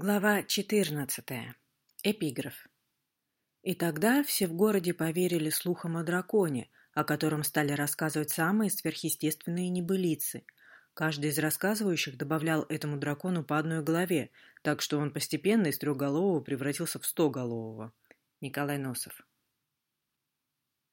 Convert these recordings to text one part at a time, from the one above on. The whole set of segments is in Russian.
Глава 14. Эпиграф. И тогда все в городе поверили слухам о драконе, о котором стали рассказывать самые сверхъестественные небылицы. Каждый из рассказывающих добавлял этому дракону по одной голове, так что он постепенно из трехголового превратился в стоголового. Николай Носов.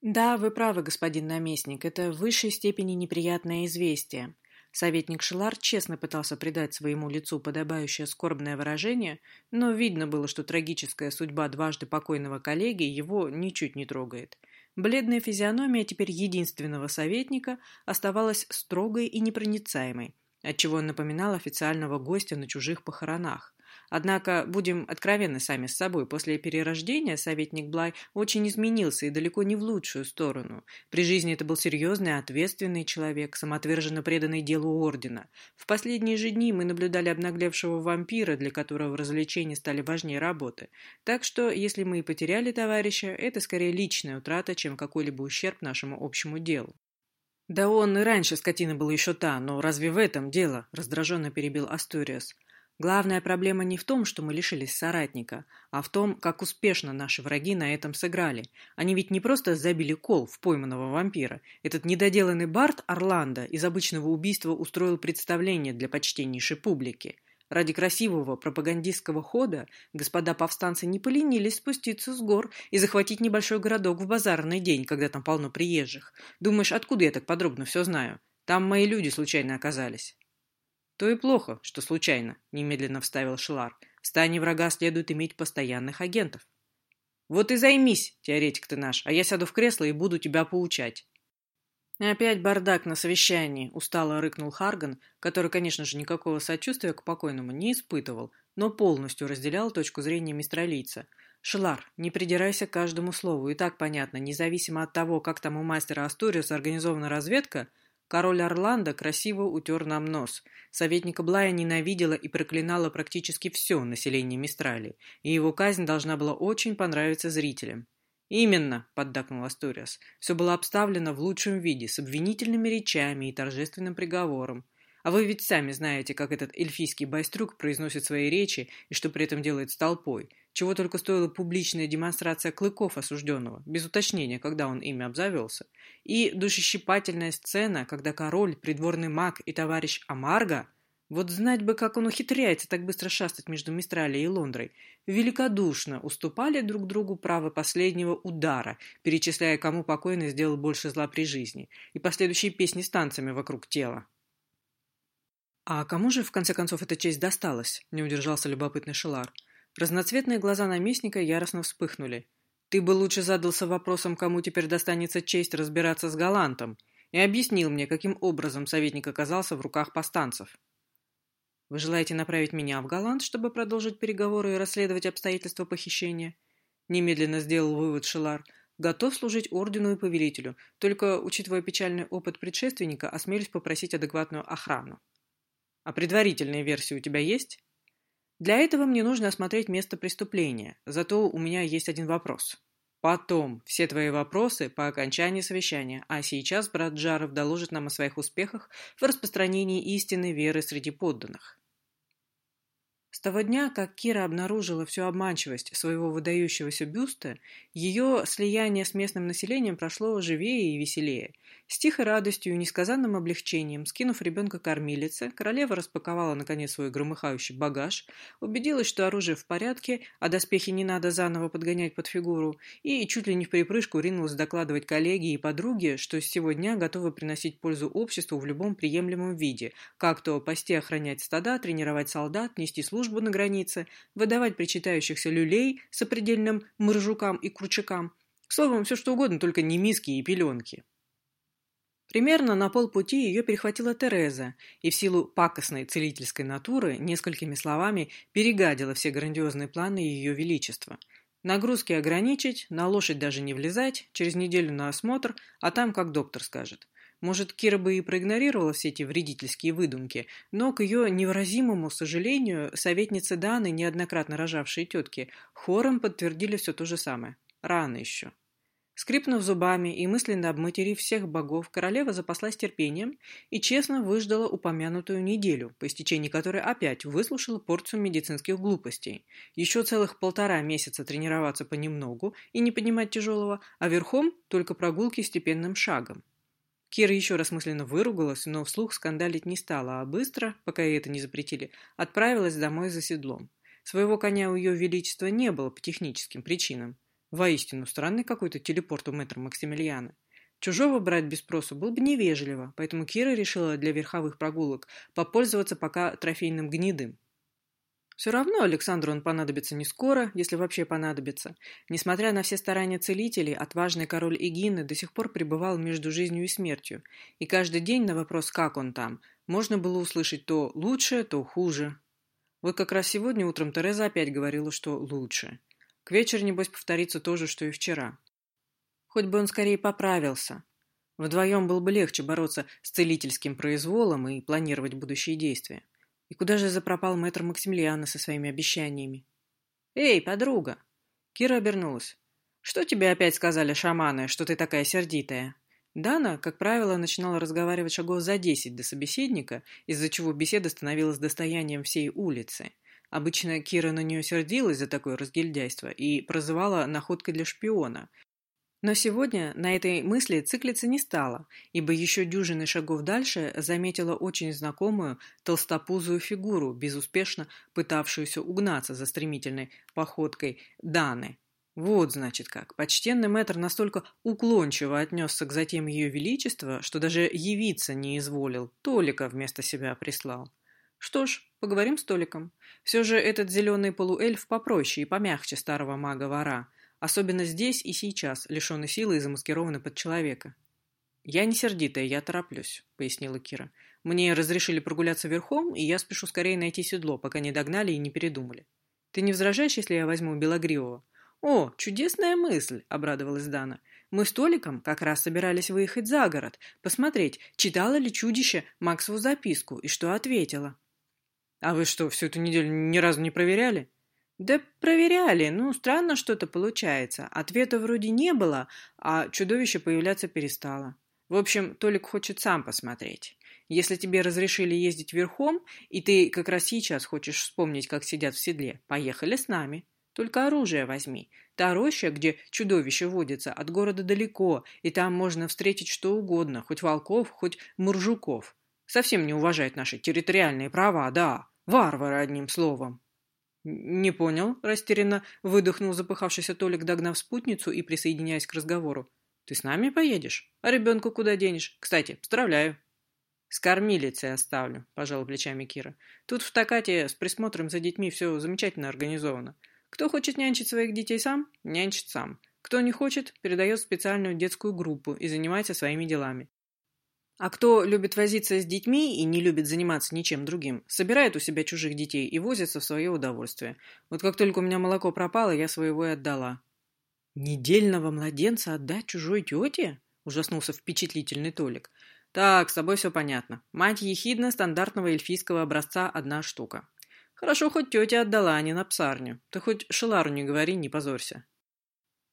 Да, вы правы, господин наместник, это в высшей степени неприятное известие. Советник Шелар честно пытался придать своему лицу подобающее скорбное выражение, но видно было, что трагическая судьба дважды покойного коллеги его ничуть не трогает. Бледная физиономия теперь единственного советника оставалась строгой и непроницаемой, отчего он напоминал официального гостя на чужих похоронах. Однако, будем откровенны сами с собой, после перерождения советник Блай очень изменился и далеко не в лучшую сторону. При жизни это был серьезный, ответственный человек, самоотверженно преданный делу Ордена. В последние же дни мы наблюдали обнаглевшего вампира, для которого развлечения стали важнее работы. Так что, если мы и потеряли товарища, это скорее личная утрата, чем какой-либо ущерб нашему общему делу. «Да он и раньше скотина был еще та, но разве в этом дело?» – раздраженно перебил Астуриас. Главная проблема не в том, что мы лишились соратника, а в том, как успешно наши враги на этом сыграли. Они ведь не просто забили кол в пойманного вампира. Этот недоделанный Барт Орландо из обычного убийства устроил представление для почтеннейшей публики. Ради красивого пропагандистского хода господа повстанцы не поленились спуститься с гор и захватить небольшой городок в базарный день, когда там полно приезжих. Думаешь, откуда я так подробно все знаю? Там мои люди случайно оказались. «То и плохо, что случайно», — немедленно вставил Шелар. «В стане врага следует иметь постоянных агентов». «Вот и займись, теоретик ты наш, а я сяду в кресло и буду тебя поучать». «Опять бардак на совещании», — устало рыкнул Харган, который, конечно же, никакого сочувствия к покойному не испытывал, но полностью разделял точку зрения мистралийца. «Шелар, не придирайся к каждому слову, и так понятно, независимо от того, как там у мастера Астуриуса организована разведка, — Король Орландо красиво утер нам нос. Советника Блая ненавидела и проклинала практически все население Мистрали, и его казнь должна была очень понравиться зрителям. «Именно», — поддакнул Астуриас, — «все было обставлено в лучшем виде, с обвинительными речами и торжественным приговором. А вы ведь сами знаете, как этот эльфийский байстрюк произносит свои речи и что при этом делает с толпой. Чего только стоила публичная демонстрация клыков осужденного, без уточнения, когда он ими обзавелся. И душещипательная сцена, когда король, придворный маг и товарищ Амарго вот знать бы, как он ухитряется так быстро шастать между Мистралией и Лондрой. Великодушно уступали друг другу право последнего удара, перечисляя, кому покойный сделал больше зла при жизни, и последующие песни с танцами вокруг тела. «А кому же, в конце концов, эта честь досталась?» – не удержался любопытный Шелар. Разноцветные глаза наместника яростно вспыхнули. «Ты бы лучше задался вопросом, кому теперь достанется честь разбираться с Галантом, и объяснил мне, каким образом советник оказался в руках повстанцев». «Вы желаете направить меня в Галант, чтобы продолжить переговоры и расследовать обстоятельства похищения?» Немедленно сделал вывод Шелар. «Готов служить ордену и повелителю, только, учитывая печальный опыт предшественника, осмелюсь попросить адекватную охрану». А предварительные версии у тебя есть? Для этого мне нужно осмотреть место преступления. Зато у меня есть один вопрос. Потом все твои вопросы по окончании совещания, а сейчас брат Джаров доложит нам о своих успехах в распространении истинной веры среди подданных. С того дня, как Кира обнаружила всю обманчивость своего выдающегося бюста, ее слияние с местным населением прошло живее и веселее. С тихой радостью и несказанным облегчением, скинув ребенка кормилице, королева распаковала наконец свой громыхающий багаж, убедилась, что оружие в порядке, а доспехи не надо заново подгонять под фигуру, и чуть ли не в припрыжку ринулась докладывать коллеге и подруге, что с сего дня готова приносить пользу обществу в любом приемлемом виде, как то пасти охранять стада, тренировать солдат, нести службу службу на границе, выдавать причитающихся люлей с определенным моржукам и кручакам. Словом, все что угодно, только не миски и пеленки. Примерно на полпути ее перехватила Тереза и в силу пакостной целительской натуры несколькими словами перегадила все грандиозные планы Ее Величества. Нагрузки ограничить, на лошадь даже не влезать, через неделю на осмотр, а там как доктор скажет. Может, Кира бы и проигнорировала все эти вредительские выдумки, но к ее невыразимому сожалению советницы Даны, неоднократно рожавшие тетки, хором подтвердили все то же самое. Рано еще. Скрипнув зубами и мысленно обматерив всех богов, королева запаслась терпением и честно выждала упомянутую неделю, по истечении которой опять выслушала порцию медицинских глупостей. Еще целых полтора месяца тренироваться понемногу и не поднимать тяжелого, а верхом только прогулки степенным шагом. Кира еще раз мысленно выругалась, но вслух скандалить не стала, а быстро, пока ей это не запретили, отправилась домой за седлом. Своего коня у ее величества не было по техническим причинам. Воистину, странный какой-то телепорт у мэтра Максимилиана. Чужого брать без спроса было бы невежливо, поэтому Кира решила для верховых прогулок попользоваться пока трофейным гнедым. Все равно Александру он понадобится не скоро, если вообще понадобится. Несмотря на все старания целителей, отважный король Эгины до сих пор пребывал между жизнью и смертью, и каждый день на вопрос «как он там?» можно было услышать то лучше, то хуже. Вот как раз сегодня утром Тереза опять говорила, что лучше. К вечеру, небось, повторится то же, что и вчера. Хоть бы он скорее поправился. Вдвоем было бы легче бороться с целительским произволом и планировать будущие действия. И куда же запропал мэтр Максимилиана со своими обещаниями? «Эй, подруга!» Кира обернулась. «Что тебе опять сказали шаманы, что ты такая сердитая?» Дана, как правило, начинала разговаривать шагов за десять до собеседника, из-за чего беседа становилась достоянием всей улицы – Обычно Кира на нее сердилась за такое разгильдяйство и прозывала находкой для шпиона. Но сегодня на этой мысли циклиться не стала, ибо еще дюжины шагов дальше заметила очень знакомую толстопузую фигуру, безуспешно пытавшуюся угнаться за стремительной походкой Даны. Вот, значит, как. Почтенный мэтр настолько уклончиво отнесся к затем ее величества, что даже явиться не изволил, Толика вместо себя прислал. Что ж, поговорим с Толиком. Все же этот зеленый полуэльф попроще и помягче старого мага-вора. Особенно здесь и сейчас, лишенный силы и замаскированный под человека. «Я не сердитая, я тороплюсь», — пояснила Кира. «Мне разрешили прогуляться верхом, и я спешу скорее найти седло, пока не догнали и не передумали. Ты не возражаешь, если я возьму Белогривого?» «О, чудесная мысль!» — обрадовалась Дана. «Мы с Толиком как раз собирались выехать за город, посмотреть, читала ли чудище Максову записку и что ответила». А вы что, всю эту неделю ни разу не проверяли? Да проверяли. Ну, странно что-то получается. Ответа вроде не было, а чудовище появляться перестало. В общем, Толик хочет сам посмотреть. Если тебе разрешили ездить верхом, и ты как раз сейчас хочешь вспомнить, как сидят в седле, поехали с нами. Только оружие возьми. Та роща, где чудовище водится, от города далеко, и там можно встретить что угодно, хоть волков, хоть муржуков. Совсем не уважает наши территориальные права, да. Варвары, одним словом. «Не понял», — растерянно выдохнул запыхавшийся Толик, догнав спутницу и присоединяясь к разговору. «Ты с нами поедешь? А ребенка куда денешь? Кстати, поздравляю». «С кормилицей оставлю», — пожал плечами Кира. «Тут в Токате с присмотром за детьми все замечательно организовано. Кто хочет нянчить своих детей сам, нянчит сам. Кто не хочет, передает специальную детскую группу и занимается своими делами. А кто любит возиться с детьми и не любит заниматься ничем другим, собирает у себя чужих детей и возится в свое удовольствие. Вот как только у меня молоко пропало, я своего и отдала. «Недельного младенца отдать чужой тете?» – ужаснулся впечатлительный Толик. «Так, с тобой все понятно. Мать ехидна стандартного эльфийского образца одна штука. Хорошо, хоть тетя отдала, а не на псарню. Ты хоть Шелару не говори, не позорься».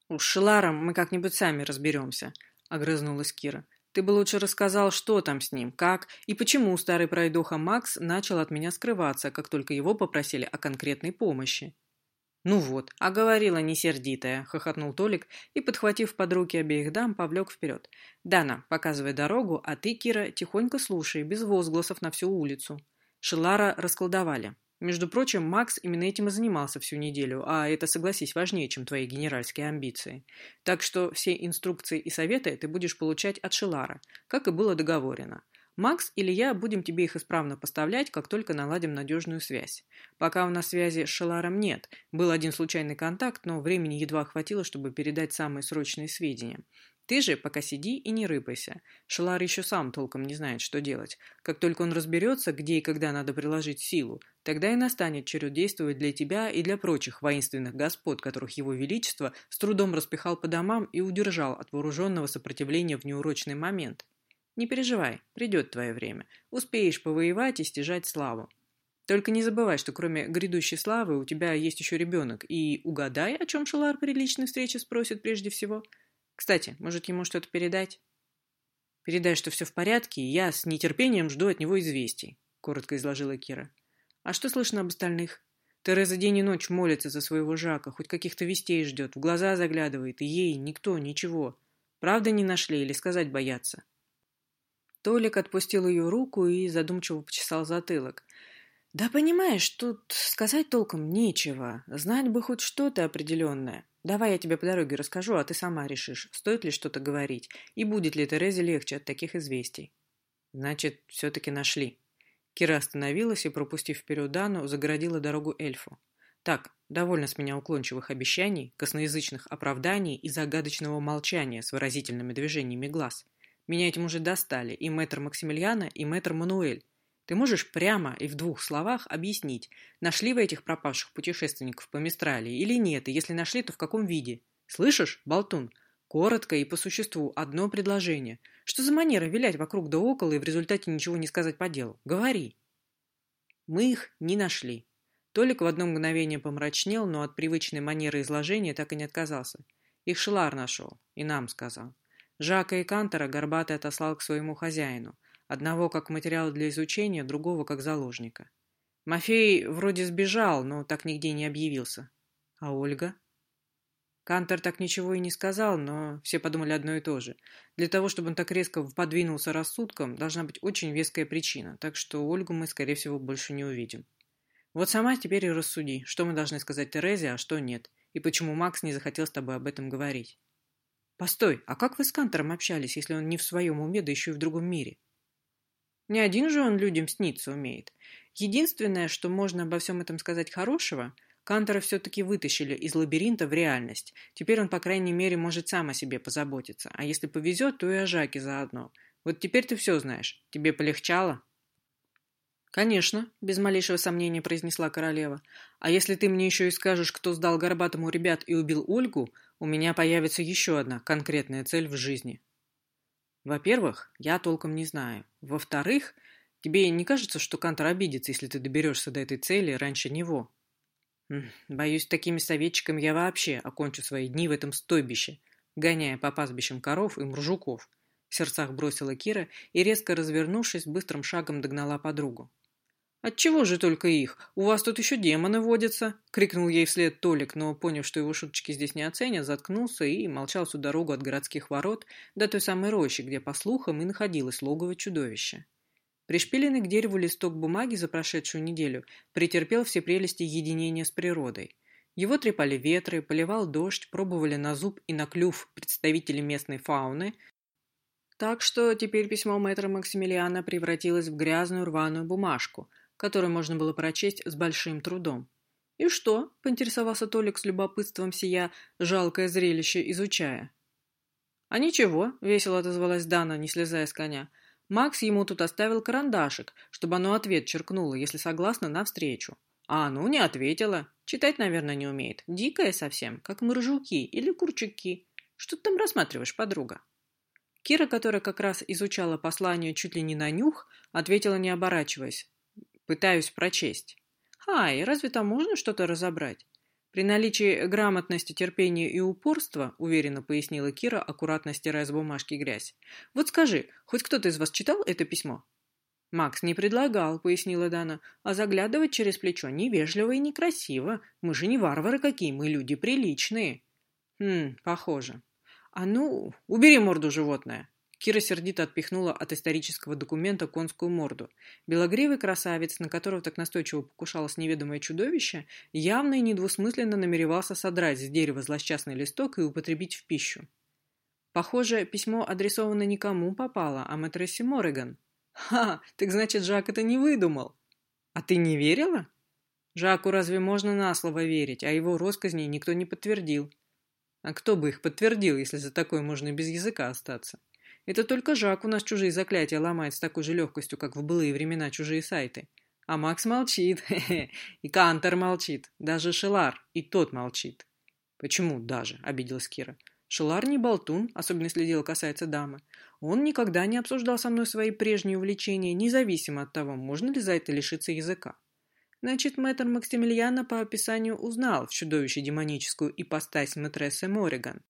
«Уж Шеларом мы как-нибудь сами разберемся», — огрызнулась Кира. Ты бы лучше рассказал, что там с ним, как и почему старый пройдоха Макс начал от меня скрываться, как только его попросили о конкретной помощи. «Ну вот, а говорила не сердитая», — хохотнул Толик и, подхватив под руки обеих дам, повлек вперед. «Дана, показывай дорогу, а ты, Кира, тихонько слушай, без возгласов на всю улицу». Шелара расколдовали. Между прочим, Макс именно этим и занимался всю неделю, а это, согласись, важнее, чем твои генеральские амбиции. Так что все инструкции и советы ты будешь получать от Шелара, как и было договорено. Макс или я будем тебе их исправно поставлять, как только наладим надежную связь. Пока у нас связи с Шеларом нет. Был один случайный контакт, но времени едва хватило, чтобы передать самые срочные сведения. Ты же пока сиди и не рыпайся. Шелар еще сам толком не знает, что делать. Как только он разберется, где и когда надо приложить силу, тогда и настанет черед действовать для тебя и для прочих воинственных господ, которых его величество с трудом распихал по домам и удержал от вооруженного сопротивления в неурочный момент. Не переживай, придет твое время. Успеешь повоевать и стяжать славу. Только не забывай, что кроме грядущей славы у тебя есть еще ребенок, и угадай, о чем Шелар при личной встрече спросит прежде всего – Кстати, может, ему что-то передать? Передай, что все в порядке, и я с нетерпением жду от него известий, коротко изложила Кира. А что слышно об остальных? Тереза день и ночь молится за своего Жака, хоть каких-то вестей ждет, в глаза заглядывает, и ей никто, ничего. Правда не нашли или сказать боятся? Толик отпустил ее руку и задумчиво почесал затылок. «Да понимаешь, тут сказать толком нечего. Знать бы хоть что-то определенное. Давай я тебе по дороге расскажу, а ты сама решишь, стоит ли что-то говорить, и будет ли Терезе легче от таких известий». «Значит, все-таки нашли». Кира остановилась и, пропустив вперед Дану, загородила дорогу эльфу. «Так, довольно с меня уклончивых обещаний, косноязычных оправданий и загадочного молчания с выразительными движениями глаз. Меня этим уже достали и мэтр Максимилиана, и мэтр Мануэль. Ты можешь прямо и в двух словах объяснить, нашли вы этих пропавших путешественников по Мистралии или нет, и если нашли, то в каком виде? Слышишь, болтун? Коротко и по существу одно предложение. Что за манера вилять вокруг да около и в результате ничего не сказать по делу? Говори. Мы их не нашли. Толик в одно мгновение помрачнел, но от привычной манеры изложения так и не отказался. Их Шелар нашел, и нам сказал. Жака и Кантора Горбатый отослал к своему хозяину. Одного как материал для изучения, другого как заложника. Мафей вроде сбежал, но так нигде не объявился. А Ольга? Кантор так ничего и не сказал, но все подумали одно и то же. Для того, чтобы он так резко подвинулся рассудком, должна быть очень веская причина, так что Ольгу мы, скорее всего, больше не увидим. Вот сама теперь и рассуди, что мы должны сказать Терезе, а что нет, и почему Макс не захотел с тобой об этом говорить. Постой, а как вы с Кантором общались, если он не в своем уме, да еще и в другом мире? Не один же он людям сниться умеет. Единственное, что можно обо всем этом сказать хорошего, Кантора все-таки вытащили из лабиринта в реальность. Теперь он, по крайней мере, может сам о себе позаботиться. А если повезет, то и о Жаке заодно. Вот теперь ты все знаешь. Тебе полегчало? «Конечно», — без малейшего сомнения произнесла королева. «А если ты мне еще и скажешь, кто сдал Горбатому ребят и убил Ольгу, у меня появится еще одна конкретная цель в жизни». «Во-первых, я толком не знаю. Во-вторых, тебе не кажется, что Кантор обидится, если ты доберешься до этой цели раньше него?» «Боюсь, такими советчиками я вообще окончу свои дни в этом стойбище, гоняя по пастбищам коров и мржуков». В сердцах бросила Кира и, резко развернувшись, быстрым шагом догнала подругу. «Отчего же только их? У вас тут еще демоны водятся!» — крикнул ей вслед Толик, но, поняв, что его шуточки здесь не оценят, заткнулся и молчал всю дорогу от городских ворот до той самой рощи, где, по слухам, и находилось логово чудовища. Пришпиленный к дереву листок бумаги за прошедшую неделю претерпел все прелести единения с природой. Его трепали ветры, поливал дождь, пробовали на зуб и на клюв представители местной фауны, так что теперь письмо мэтра Максимилиана превратилось в грязную рваную бумажку – которую можно было прочесть с большим трудом. «И что?» – поинтересовался Толик с любопытством сия, жалкое зрелище изучая. «А ничего», – весело отозвалась Дана, не слезая с коня. Макс ему тут оставил карандашик, чтобы оно ответ черкнуло, если согласна, навстречу. А ну не ответила. Читать, наверное, не умеет. Дикая совсем, как моржуки или курчаки. Что ты там рассматриваешь, подруга? Кира, которая как раз изучала послание чуть ли не на нюх, ответила, не оборачиваясь. Пытаюсь прочесть. Ай, разве там можно что-то разобрать? При наличии грамотности, терпения и упорства, уверенно пояснила Кира, аккуратно стирая с бумажки грязь. Вот скажи, хоть кто-то из вас читал это письмо? Макс не предлагал, пояснила Дана, а заглядывать через плечо невежливо и некрасиво. Мы же не варвары какие, мы люди приличные. Хм, похоже. А ну, убери морду животное. Кира сердито отпихнула от исторического документа конскую морду. Белогривый красавец, на которого так настойчиво покушалось неведомое чудовище, явно и недвусмысленно намеревался содрать с дерева злосчастный листок и употребить в пищу. Похоже, письмо адресовано никому попало, а мэтрессе Морриган. «Ха! Так значит, Жак это не выдумал!» «А ты не верила?» «Жаку разве можно на слово верить, а его росказни никто не подтвердил?» «А кто бы их подтвердил, если за такое можно без языка остаться?» Это только Жак у нас чужие заклятия ломает с такой же легкостью, как в былые времена чужие сайты. А Макс молчит, и Кантер молчит, даже Шелар, и тот молчит. Почему даже, обиделась Кира. Шелар не болтун, особенно если дело касается дамы. Он никогда не обсуждал со мной свои прежние увлечения, независимо от того, можно ли за это лишиться языка. Значит, мэтр Максимилиана по описанию узнал в чудовище демоническую ипостась мэтрессы Мориган.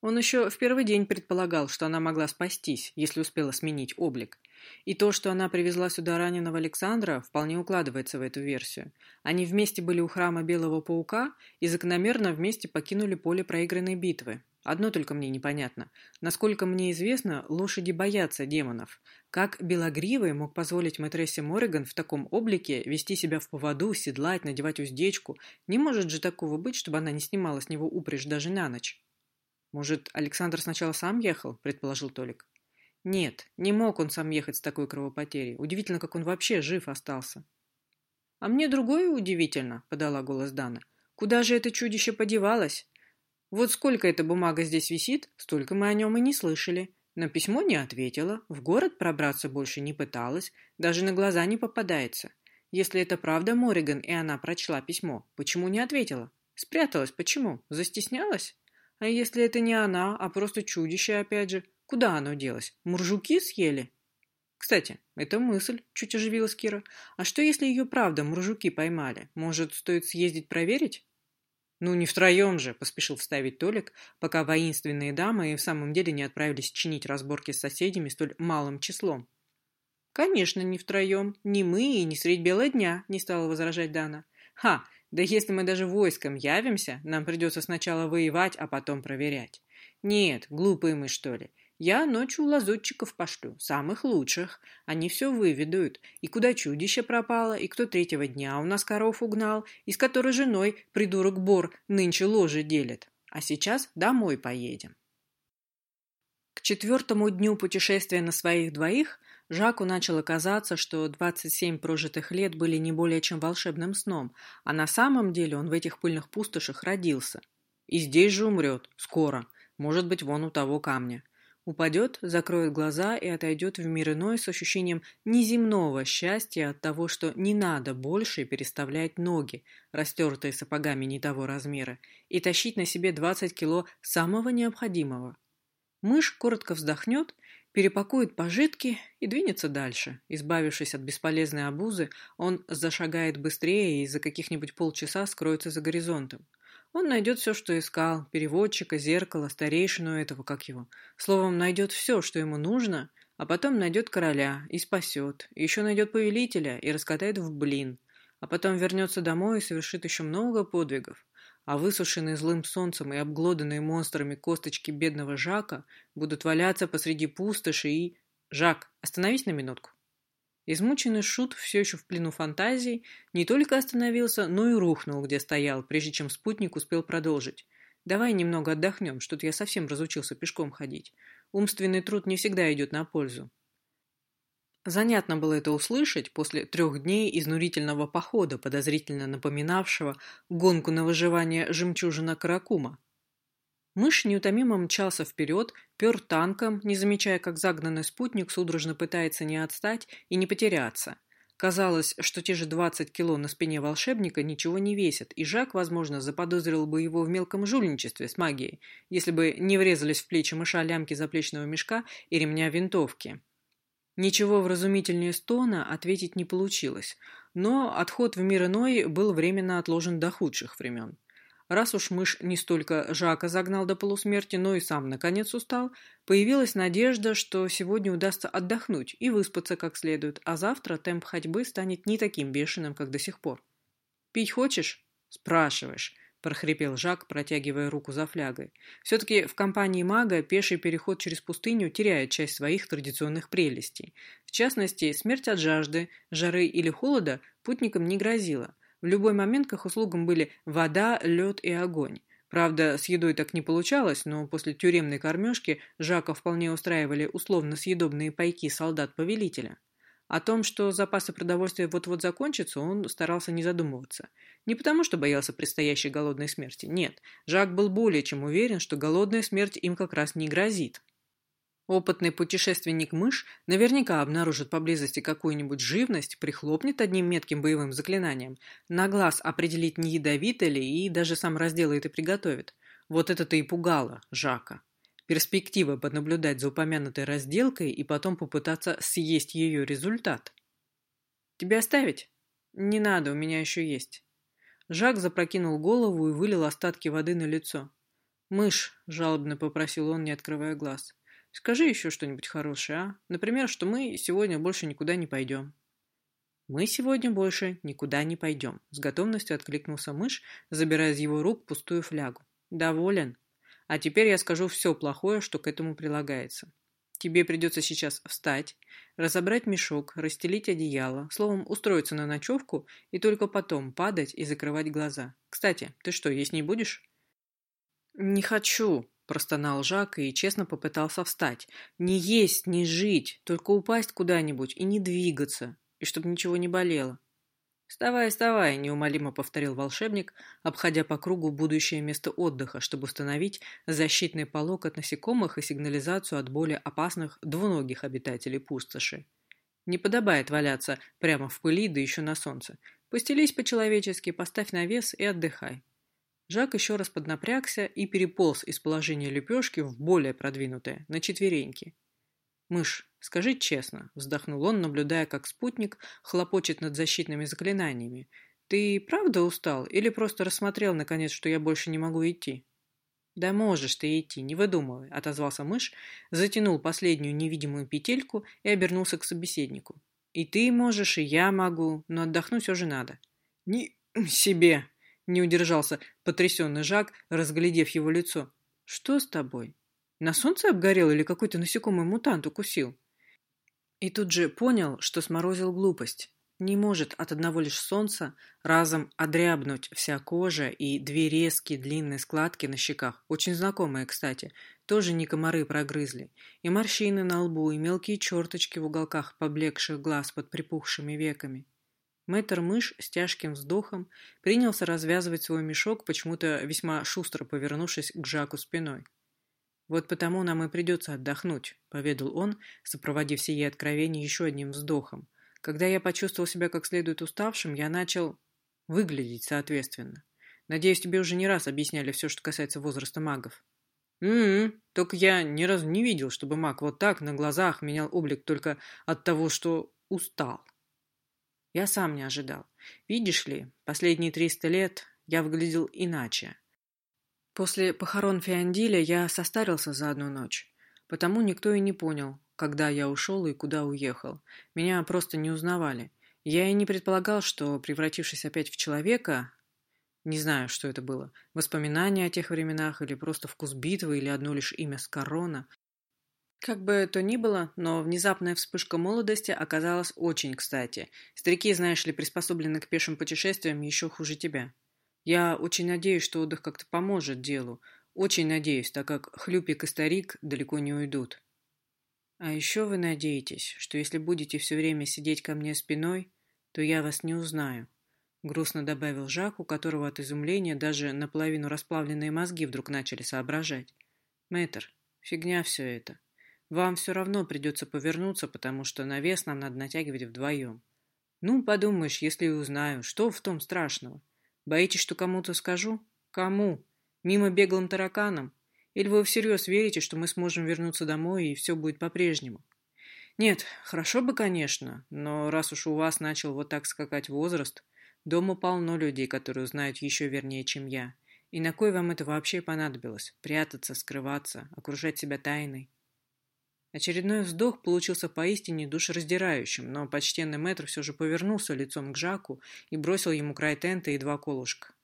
Он еще в первый день предполагал, что она могла спастись, если успела сменить облик. И то, что она привезла сюда раненого Александра, вполне укладывается в эту версию. Они вместе были у храма Белого Паука и закономерно вместе покинули поле проигранной битвы. Одно только мне непонятно. Насколько мне известно, лошади боятся демонов. Как Белогривый мог позволить мэтрессе Морриган в таком облике вести себя в поводу, седлать, надевать уздечку? Не может же такого быть, чтобы она не снимала с него упряжь даже на ночь. «Может, Александр сначала сам ехал?» – предположил Толик. «Нет, не мог он сам ехать с такой кровопотерей. Удивительно, как он вообще жив остался». «А мне другое удивительно», – подала голос Дана. «Куда же это чудище подевалось? Вот сколько эта бумага здесь висит, столько мы о нем и не слышали. На письмо не ответила, в город пробраться больше не пыталась, даже на глаза не попадается. Если это правда Мориган, и она прочла письмо, почему не ответила? Спряталась почему? Застеснялась?» А если это не она, а просто чудище опять же? Куда оно делось? Муржуки съели? Кстати, это мысль, чуть оживилась Кира. А что, если ее правда муржуки поймали? Может, стоит съездить проверить? Ну, не втроем же, поспешил вставить Толик, пока воинственные дамы и в самом деле не отправились чинить разборки с соседями столь малым числом. Конечно, не втроем. Ни мы и не средь бела дня, не стала возражать Дана. Ха, да если мы даже войском явимся, нам придется сначала воевать, а потом проверять. Нет, глупые мы, что ли. Я ночью лазутчиков пошлю, самых лучших. Они все выведают. И куда чудище пропало, и кто третьего дня у нас коров угнал, и с которой женой придурок Бор нынче ложе делит. А сейчас домой поедем. К четвертому дню путешествия на своих двоих Жаку начало казаться, что 27 прожитых лет были не более чем волшебным сном, а на самом деле он в этих пыльных пустошах родился. И здесь же умрет, скоро, может быть, вон у того камня. Упадет, закроет глаза и отойдет в мир иной с ощущением неземного счастья от того, что не надо больше переставлять ноги, растертые сапогами не того размера, и тащить на себе 20 кило самого необходимого. Мышь коротко вздохнет перепакует пожитки и двинется дальше. Избавившись от бесполезной обузы, он зашагает быстрее и за каких-нибудь полчаса скроется за горизонтом. Он найдет все, что искал, переводчика, зеркало, старейшину этого, как его. Словом, найдет все, что ему нужно, а потом найдет короля и спасет, еще найдет повелителя и раскатает в блин, а потом вернется домой и совершит еще много подвигов а высушенные злым солнцем и обглоданные монстрами косточки бедного Жака будут валяться посреди пустоши и... «Жак, остановись на минутку». Измученный Шут, все еще в плену фантазий, не только остановился, но и рухнул, где стоял, прежде чем спутник успел продолжить. «Давай немного отдохнем, что-то я совсем разучился пешком ходить. Умственный труд не всегда идет на пользу. Занятно было это услышать после трех дней изнурительного похода, подозрительно напоминавшего гонку на выживание жемчужина Каракума. Мышь неутомимо мчался вперед, пер танком, не замечая, как загнанный спутник судорожно пытается не отстать и не потеряться. Казалось, что те же 20 кило на спине волшебника ничего не весят, и Жак, возможно, заподозрил бы его в мелком жульничестве с магией, если бы не врезались в плечи мыша лямки заплечного мешка и ремня винтовки. Ничего вразумительнее стона ответить не получилось, но отход в мир иной был временно отложен до худших времен. Раз уж мышь не столько Жака загнал до полусмерти, но и сам наконец устал, появилась надежда, что сегодня удастся отдохнуть и выспаться как следует, а завтра темп ходьбы станет не таким бешеным, как до сих пор. «Пить хочешь?» «Спрашиваешь. — прохрипел Жак, протягивая руку за флягой. «Все-таки в компании мага пеший переход через пустыню теряет часть своих традиционных прелестей. В частности, смерть от жажды, жары или холода путникам не грозила. В любой момент к их услугам были вода, лед и огонь. Правда, с едой так не получалось, но после тюремной кормежки Жака вполне устраивали условно съедобные пайки солдат-повелителя. О том, что запасы продовольствия вот-вот закончатся, он старался не задумываться. Не потому, что боялся предстоящей голодной смерти. Нет, Жак был более чем уверен, что голодная смерть им как раз не грозит. Опытный путешественник-мышь наверняка обнаружит поблизости какую-нибудь живность, прихлопнет одним метким боевым заклинанием, на глаз определить, не ядовито ли, и даже сам разделает и приготовит. Вот это-то и пугало Жака. Перспектива понаблюдать за упомянутой разделкой и потом попытаться съесть ее результат. «Тебе оставить?» «Не надо, у меня еще есть». Жак запрокинул голову и вылил остатки воды на лицо. «Мышь», — жалобно попросил он, не открывая глаз, — «скажи еще что-нибудь хорошее, а? Например, что мы сегодня больше никуда не пойдем». «Мы сегодня больше никуда не пойдем», — с готовностью откликнулся мышь, забирая из его рук пустую флягу. «Доволен? А теперь я скажу все плохое, что к этому прилагается. Тебе придется сейчас встать, разобрать мешок, расстелить одеяло, словом, устроиться на ночевку и только потом падать и закрывать глаза. Кстати, ты что, есть не будешь?» «Не хочу», – простонал Жак и честно попытался встать. «Не есть, не жить, только упасть куда-нибудь и не двигаться, и чтобы ничего не болело». «Вставай, вставай», – неумолимо повторил волшебник, обходя по кругу будущее место отдыха, чтобы установить защитный полог от насекомых и сигнализацию от более опасных двуногих обитателей пустоши. Не подобает валяться прямо в пыли, да еще на солнце. Постелись по-человечески, поставь навес и отдыхай. Жак еще раз поднапрягся и переполз из положения лепешки в более продвинутое, на четвереньки. «Мышь, скажи честно», — вздохнул он, наблюдая, как спутник хлопочет над защитными заклинаниями. «Ты правда устал или просто рассмотрел, наконец, что я больше не могу идти?» «Да можешь ты идти, не выдумывай», — отозвался мышь, затянул последнюю невидимую петельку и обернулся к собеседнику. «И ты можешь, и я могу, но отдохнуть все же надо». «Ни себе!» Не удержался потрясенный Жак, разглядев его лицо. «Что с тобой? На солнце обгорел или какой-то насекомый мутант укусил?» И тут же понял, что сморозил глупость. Не может от одного лишь солнца разом одрябнуть вся кожа и две резкие длинные складки на щеках, очень знакомые, кстати, тоже не комары прогрызли, и морщины на лбу, и мелкие черточки в уголках поблекших глаз под припухшими веками. Мэтр-мышь с тяжким вздохом принялся развязывать свой мешок, почему-то весьма шустро повернувшись к Жаку спиной. «Вот потому нам и придется отдохнуть», — поведал он, сопроводив сие откровение еще одним вздохом. «Когда я почувствовал себя как следует уставшим, я начал выглядеть соответственно. Надеюсь, тебе уже не раз объясняли все, что касается возраста магов». «М-м, только я ни разу не видел, чтобы маг вот так на глазах менял облик только от того, что устал». Я сам не ожидал. Видишь ли, последние триста лет я выглядел иначе. После похорон Фиандиля я состарился за одну ночь. Потому никто и не понял, когда я ушел и куда уехал. Меня просто не узнавали. Я и не предполагал, что, превратившись опять в человека, не знаю, что это было, воспоминания о тех временах или просто вкус битвы или одно лишь имя Скорона, как бы то ни было, но внезапная вспышка молодости оказалась очень кстати. Старики, знаешь ли, приспособлены к пешим путешествиям еще хуже тебя. Я очень надеюсь, что отдых как-то поможет делу. Очень надеюсь, так как Хлюпик и старик далеко не уйдут. А еще вы надеетесь, что если будете все время сидеть ко мне спиной, то я вас не узнаю. Грустно добавил Жак, у которого от изумления даже наполовину расплавленные мозги вдруг начали соображать. Мэтр, фигня все это. Вам все равно придется повернуться, потому что навес нам надо натягивать вдвоем. Ну, подумаешь, если узнаю, что в том страшного? Боитесь, что кому-то скажу? Кому? Мимо беглым тараканам? Или вы всерьез верите, что мы сможем вернуться домой и все будет по-прежнему? Нет, хорошо бы, конечно, но раз уж у вас начал вот так скакать возраст, дома полно людей, которые узнают еще вернее, чем я. И на кой вам это вообще понадобилось? Прятаться, скрываться, окружать себя тайной? Очередной вздох получился поистине душераздирающим, но почтенный мэтр все же повернулся лицом к Жаку и бросил ему край тента и два колышка.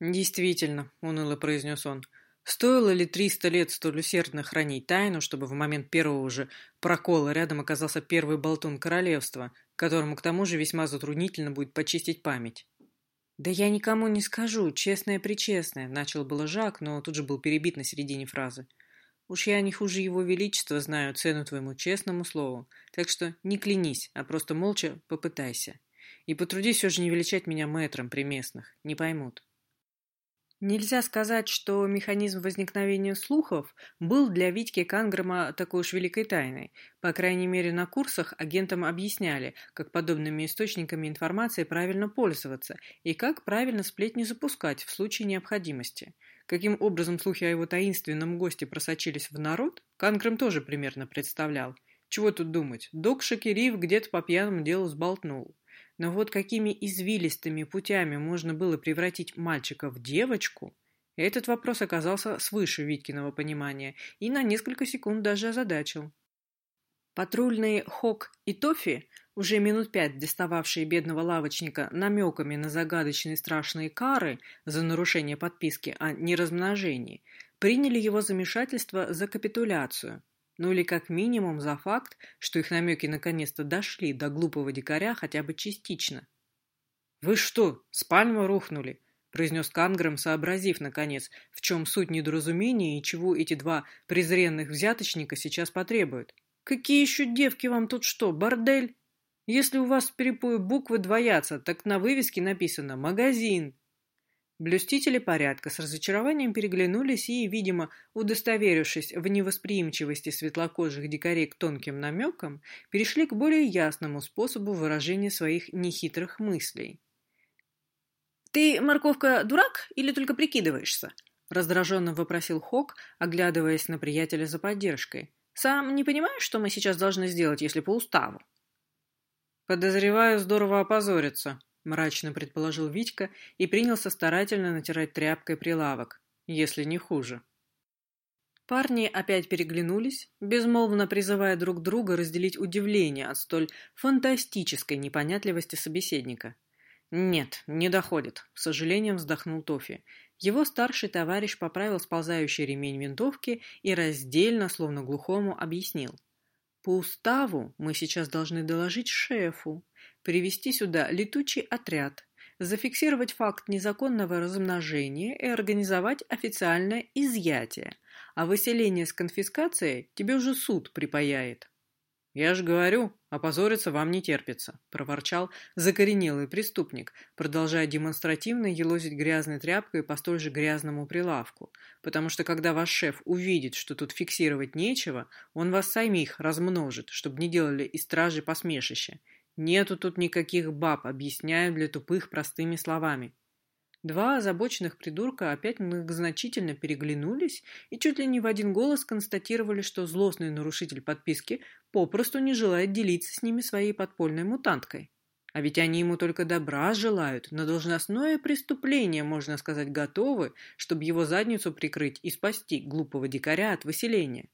«Действительно», — уныло произнес он, — «стоило ли триста лет столь усердно хранить тайну, чтобы в момент первого же прокола рядом оказался первый болтун королевства, которому к тому же весьма затруднительно будет почистить память?» «Да я никому не скажу, честное-причестное», — начал было Жак, но тут же был перебит на середине фразы. Уж я не хуже его величества знаю цену твоему честному слову, так что не клянись, а просто молча попытайся. И потрудись все же не величать меня мэтром при местных, не поймут. Нельзя сказать, что механизм возникновения слухов был для Витьки Канграма такой уж великой тайной. По крайней мере, на курсах агентам объясняли, как подобными источниками информации правильно пользоваться и как правильно сплетни запускать в случае необходимости – Каким образом слухи о его таинственном госте просочились в народ, Кангрэм тоже примерно представлял. Чего тут думать, док Шакирив где-то по пьяному делу сболтнул. Но вот какими извилистыми путями можно было превратить мальчика в девочку, Этот вопрос оказался свыше Виткиного понимания и на несколько секунд даже озадачил. Патрульные Хок и Тофи, уже минут пять достававшие бедного лавочника намеками на загадочные страшные кары за нарушение подписки о неразмножении, приняли его замешательство за капитуляцию, ну или как минимум за факт, что их намеки наконец-то дошли до глупого дикаря хотя бы частично. «Вы что, с пальмы рухнули?» — произнес Канграм, сообразив, наконец, в чем суть недоразумения и чего эти два презренных взяточника сейчас потребуют. «Какие еще девки вам тут что, бордель? Если у вас перепою буквы двоятся, так на вывеске написано «магазин». Блюстители порядка с разочарованием переглянулись и, видимо, удостоверившись в невосприимчивости светлокожих дикарей к тонким намекам, перешли к более ясному способу выражения своих нехитрых мыслей. «Ты, морковка, дурак или только прикидываешься?» — раздраженно вопросил Хок, оглядываясь на приятеля за поддержкой. «Сам не понимаешь, что мы сейчас должны сделать, если по уставу?» «Подозреваю, здорово опозориться», — мрачно предположил Витька и принялся старательно натирать тряпкой прилавок, если не хуже. Парни опять переглянулись, безмолвно призывая друг друга разделить удивление от столь фантастической непонятливости собеседника. «Нет, не доходит», — с сожалением вздохнул Тофи. Его старший товарищ поправил сползающий ремень винтовки и раздельно, словно глухому, объяснил. «По уставу мы сейчас должны доложить шефу, привести сюда летучий отряд, зафиксировать факт незаконного размножения и организовать официальное изъятие, а выселение с конфискацией тебе уже суд припаяет. «Я же говорю, опозориться вам не терпится», – проворчал закоренелый преступник, продолжая демонстративно елозить грязной тряпкой по столь же грязному прилавку, потому что когда ваш шеф увидит, что тут фиксировать нечего, он вас самих размножит, чтобы не делали из стражи посмешище, Нету тут никаких баб, объясняю для тупых простыми словами. Два озабоченных придурка опять многозначительно переглянулись и чуть ли не в один голос констатировали, что злостный нарушитель подписки попросту не желает делиться с ними своей подпольной мутанткой. А ведь они ему только добра желают, на должностное преступление, можно сказать, готовы, чтобы его задницу прикрыть и спасти глупого дикаря от выселения.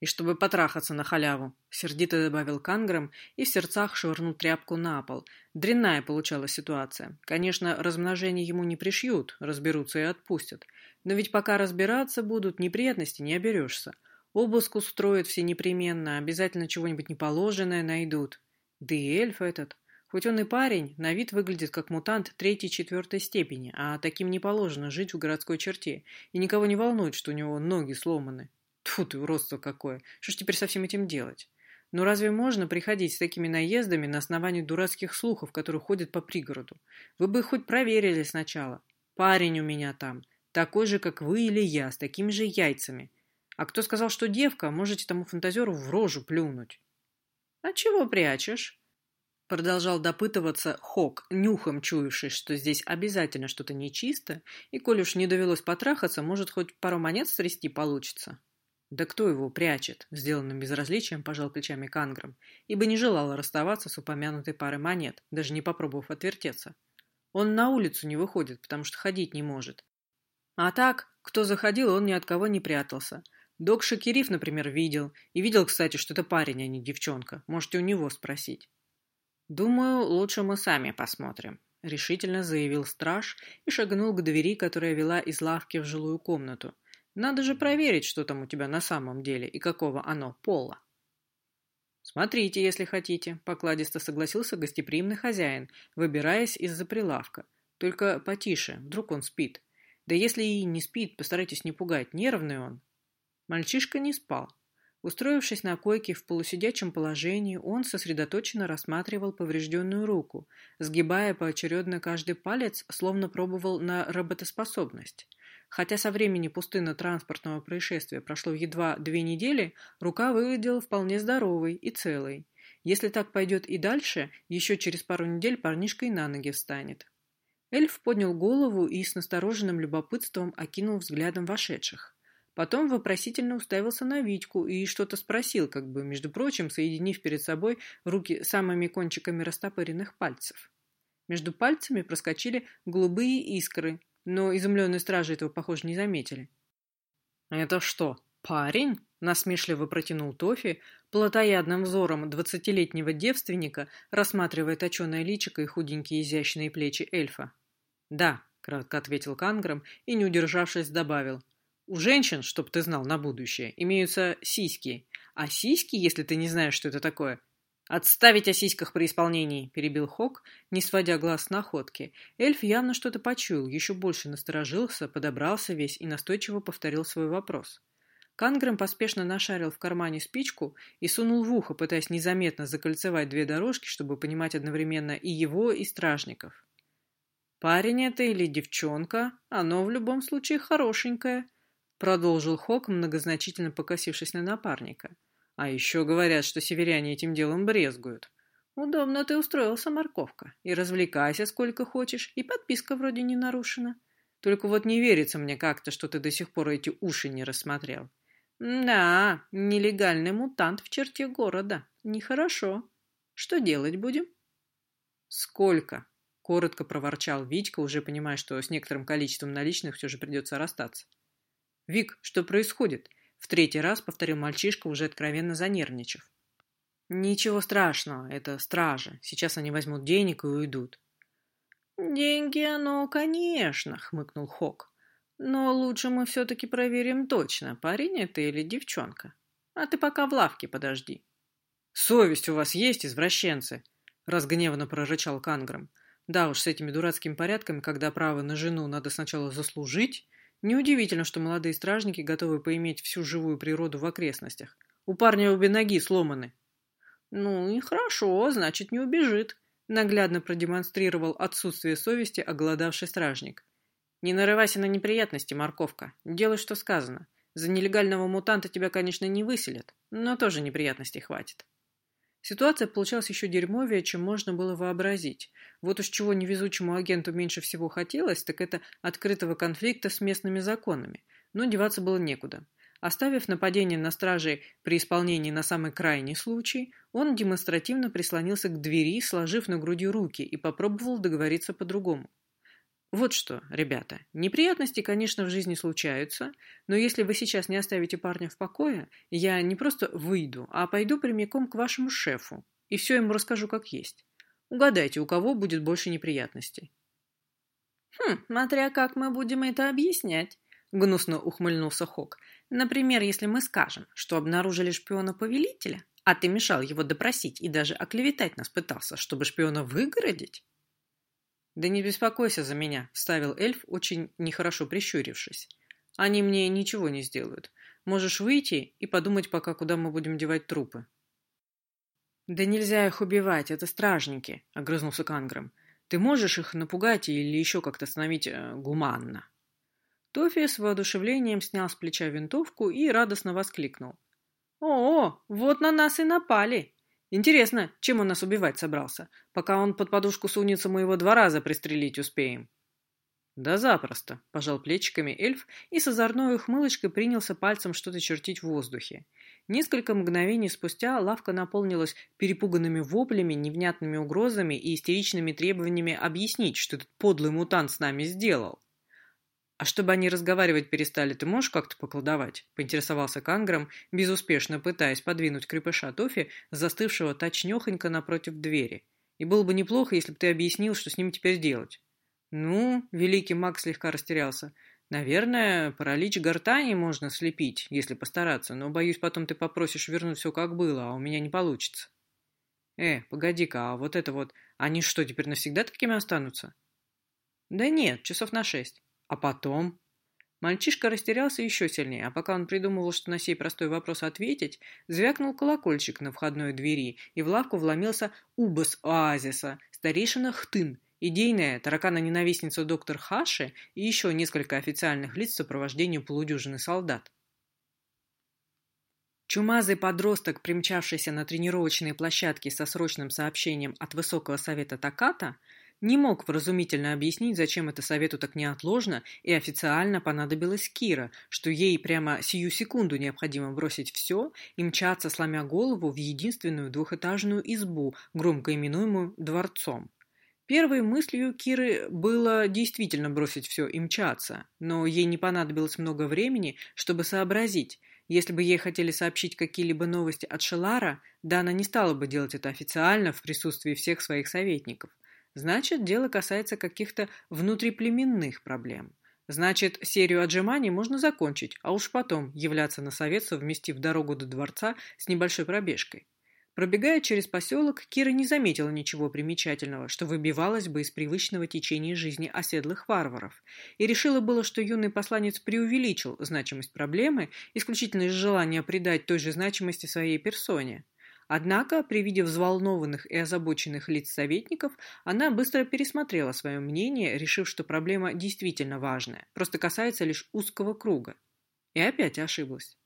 И чтобы потрахаться на халяву, сердито добавил Канграм и в сердцах швырнул тряпку на пол. Дрянная получалась ситуация. Конечно, размножение ему не пришьют, разберутся и отпустят. Но ведь пока разбираться будут, неприятностей не оберешься. Обыск устроят все непременно, обязательно чего-нибудь неположенное найдут. Да и эльф этот. Хоть он и парень, на вид выглядит как мутант третьей-четвертой степени, а таким не положено жить в городской черте, и никого не волнует, что у него ноги сломаны. Тьфу ты, уродство какое! Что ж теперь со всем этим делать? Ну разве можно приходить с такими наездами на основании дурацких слухов, которые ходят по пригороду? Вы бы хоть проверили сначала. Парень у меня там, такой же, как вы или я, с такими же яйцами. А кто сказал, что девка, можете тому фантазеру в рожу плюнуть. А чего прячешь? Продолжал допытываться Хок, нюхом чуявший, что здесь обязательно что-то нечисто, и, коль уж не довелось потрахаться, может, хоть пару монет стрясти получится. Да кто его прячет? Сделанным безразличием пожал плечами Канграм, ибо не желала расставаться с упомянутой парой монет, даже не попробовав отвертеться. Он на улицу не выходит, потому что ходить не может. А так, кто заходил, он ни от кого не прятался. Док Шакириф, например, видел. И видел, кстати, что это парень, а не девчонка. Можете у него спросить. «Думаю, лучше мы сами посмотрим», — решительно заявил страж и шагнул к двери, которая вела из лавки в жилую комнату. Надо же проверить, что там у тебя на самом деле и какого оно пола. «Смотрите, если хотите», — покладисто согласился гостеприимный хозяин, выбираясь из-за прилавка. «Только потише, вдруг он спит. Да если и не спит, постарайтесь не пугать, нервный он». Мальчишка не спал. Устроившись на койке в полусидячем положении, он сосредоточенно рассматривал поврежденную руку, сгибая поочередно каждый палец, словно пробовал на работоспособность. Хотя со времени пустынно-транспортного происшествия прошло едва две недели, рука выглядела вполне здоровой и целой. Если так пойдет и дальше, еще через пару недель парнишка и на ноги встанет. Эльф поднял голову и с настороженным любопытством окинул взглядом вошедших. Потом вопросительно уставился на Витьку и что-то спросил, как бы, между прочим, соединив перед собой руки самыми кончиками растопыренных пальцев. Между пальцами проскочили голубые искры, но изумленные стражи этого, похоже, не заметили. «Это что, парень?» — насмешливо протянул Тофи, плотоядным взором двадцатилетнего девственника, рассматривая точеное личико и худенькие изящные плечи эльфа. «Да», — кратко ответил Канграм и, не удержавшись, добавил. «У женщин, чтоб ты знал на будущее, имеются сиськи. А сиськи, если ты не знаешь, что это такое, «Отставить о сиськах при исполнении!» – перебил Хок, не сводя глаз с находки. Эльф явно что-то почуял, еще больше насторожился, подобрался весь и настойчиво повторил свой вопрос. Кангрэм поспешно нашарил в кармане спичку и сунул в ухо, пытаясь незаметно закольцевать две дорожки, чтобы понимать одновременно и его, и стражников. «Парень это или девчонка, оно в любом случае хорошенькое», — продолжил Хок, многозначительно покосившись на напарника. А еще говорят, что северяне этим делом брезгуют. Удобно ты устроился, морковка. И развлекайся сколько хочешь, и подписка вроде не нарушена. Только вот не верится мне как-то, что ты до сих пор эти уши не рассмотрел. Да, нелегальный мутант в черте города. Нехорошо. Что делать будем? Сколько? Коротко проворчал Витька, уже понимая, что с некоторым количеством наличных все же придется расстаться. «Вик, что происходит? В третий раз повторил мальчишка, уже откровенно занервничав. «Ничего страшного, это стражи. Сейчас они возьмут денег и уйдут». «Деньги, ну, конечно», — хмыкнул Хок. «Но лучше мы все-таки проверим точно, парень это или девчонка. А ты пока в лавке подожди». «Совесть у вас есть, извращенцы?» — разгневанно прорычал Канграм. «Да уж, с этими дурацкими порядками, когда право на жену надо сначала заслужить, Неудивительно, что молодые стражники готовы поиметь всю живую природу в окрестностях. У парня обе ноги сломаны. Ну и хорошо, значит, не убежит. Наглядно продемонстрировал отсутствие совести оголодавший стражник. Не нарывайся на неприятности, морковка. Делай, что сказано. За нелегального мутанта тебя, конечно, не выселят, но тоже неприятностей хватит. Ситуация получалась еще дерьмовее, чем можно было вообразить. Вот уж чего невезучему агенту меньше всего хотелось, так это открытого конфликта с местными законами. Но деваться было некуда. Оставив нападение на стражей при исполнении на самый крайний случай, он демонстративно прислонился к двери, сложив на груди руки, и попробовал договориться по-другому. Вот что, ребята, неприятности, конечно, в жизни случаются, но если вы сейчас не оставите парня в покое, я не просто выйду, а пойду прямиком к вашему шефу и все ему расскажу как есть. Угадайте, у кого будет больше неприятностей. Хм, смотря как мы будем это объяснять, гнусно ухмыльнулся Хок. Например, если мы скажем, что обнаружили шпиона повелителя, а ты мешал его допросить и даже оклеветать нас пытался, чтобы шпиона выгородить, «Да не беспокойся за меня», — вставил эльф, очень нехорошо прищурившись. «Они мне ничего не сделают. Можешь выйти и подумать пока, куда мы будем девать трупы». «Да нельзя их убивать, это стражники», — огрызнулся Канграм. «Ты можешь их напугать или еще как-то остановить э, гуманно?» Тофи с воодушевлением снял с плеча винтовку и радостно воскликнул. «О, вот на нас и напали! Интересно, чем он нас убивать собрался? Пока он под подушку сунется, мы его два раза пристрелить успеем. Да запросто, пожал плечиками эльф и с озорной ухмылочкой принялся пальцем что-то чертить в воздухе. Несколько мгновений спустя лавка наполнилась перепуганными воплями, невнятными угрозами и истеричными требованиями объяснить, что этот подлый мутант с нами сделал. «А чтобы они разговаривать перестали, ты можешь как-то поколдовать?» — поинтересовался Канграм, безуспешно пытаясь подвинуть крепыша Тофи, застывшего точнёхонько напротив двери. «И было бы неплохо, если бы ты объяснил, что с ним теперь делать». «Ну...» — великий маг слегка растерялся. «Наверное, паралич гортани можно слепить, если постараться, но, боюсь, потом ты попросишь вернуть все как было, а у меня не получится». «Э, погоди-ка, а вот это вот... Они что, теперь навсегда такими останутся?» «Да нет, часов на шесть». А потом? Мальчишка растерялся еще сильнее, а пока он придумывал, что на сей простой вопрос ответить, звякнул колокольчик на входной двери, и в лавку вломился Убас Оазиса, старейшина Хтын, идейная таракана-ненавистница доктор Хаши и еще несколько официальных лиц в сопровождении полудюжины солдат. Чумазый подросток, примчавшийся на тренировочные площадки со срочным сообщением от Высокого Совета Таката, не мог вразумительно объяснить, зачем это совету так неотложно и официально понадобилась Кира, что ей прямо сию секунду необходимо бросить все и мчаться, сломя голову, в единственную двухэтажную избу, громко именуемую «дворцом». Первой мыслью Киры было действительно бросить все и мчаться, но ей не понадобилось много времени, чтобы сообразить. Если бы ей хотели сообщить какие-либо новости от Шелара, Дана не стала бы делать это официально в присутствии всех своих советников. Значит, дело касается каких-то внутриплеменных проблем. Значит, серию отжиманий можно закончить, а уж потом являться на совет, совместив дорогу до дворца с небольшой пробежкой. Пробегая через поселок, Кира не заметила ничего примечательного, что выбивалось бы из привычного течения жизни оседлых варваров, и решила было, что юный посланец преувеличил значимость проблемы исключительно из желания придать той же значимости своей персоне. Однако, при виде взволнованных и озабоченных лиц советников, она быстро пересмотрела свое мнение, решив, что проблема действительно важная, просто касается лишь узкого круга. И опять ошиблась.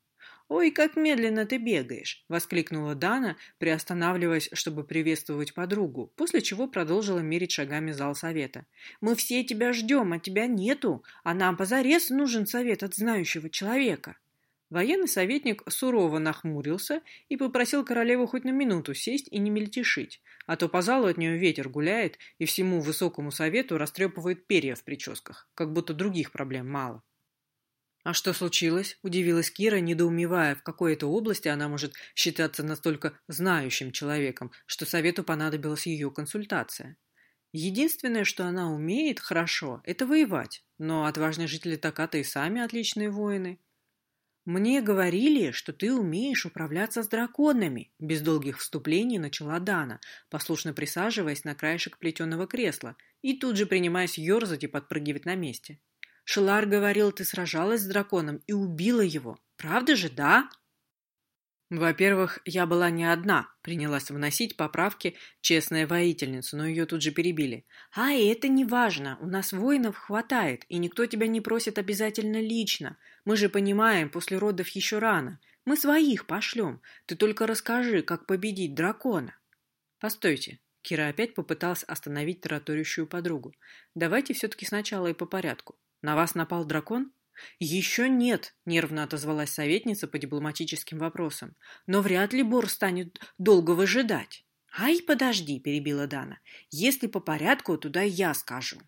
«Ой, как медленно ты бегаешь!» — воскликнула Дана, приостанавливаясь, чтобы приветствовать подругу, после чего продолжила мерить шагами зал совета. «Мы все тебя ждем, а тебя нету, а нам позарез нужен совет от знающего человека!» Военный советник сурово нахмурился и попросил королеву хоть на минуту сесть и не мельтешить, а то по залу от нее ветер гуляет и всему высокому совету растрепывает перья в прическах, как будто других проблем мало. «А что случилось?» – удивилась Кира, недоумевая, в какой-то области она может считаться настолько знающим человеком, что совету понадобилась ее консультация. Единственное, что она умеет хорошо, это воевать, но отважные жители Таката и сами отличные воины. «Мне говорили, что ты умеешь управляться с драконами», – без долгих вступлений начала Дана, послушно присаживаясь на краешек плетеного кресла и тут же принимаясь ерзать и подпрыгивать на месте. Шелар говорил, ты сражалась с драконом и убила его. Правда же, да? Во-первых, я была не одна, принялась вносить поправки честная воительница, но ее тут же перебили. А, это не важно, у нас воинов хватает, и никто тебя не просит обязательно лично. Мы же понимаем, после родов еще рано. Мы своих пошлем. Ты только расскажи, как победить дракона. Постойте, Кира опять попыталась остановить тараторящую подругу. Давайте все-таки сначала и по порядку. На вас напал дракон? Еще нет, нервно отозвалась советница по дипломатическим вопросам. Но вряд ли Бор станет долго выжидать. Ай, подожди, перебила Дана. Если по порядку, туда я скажу.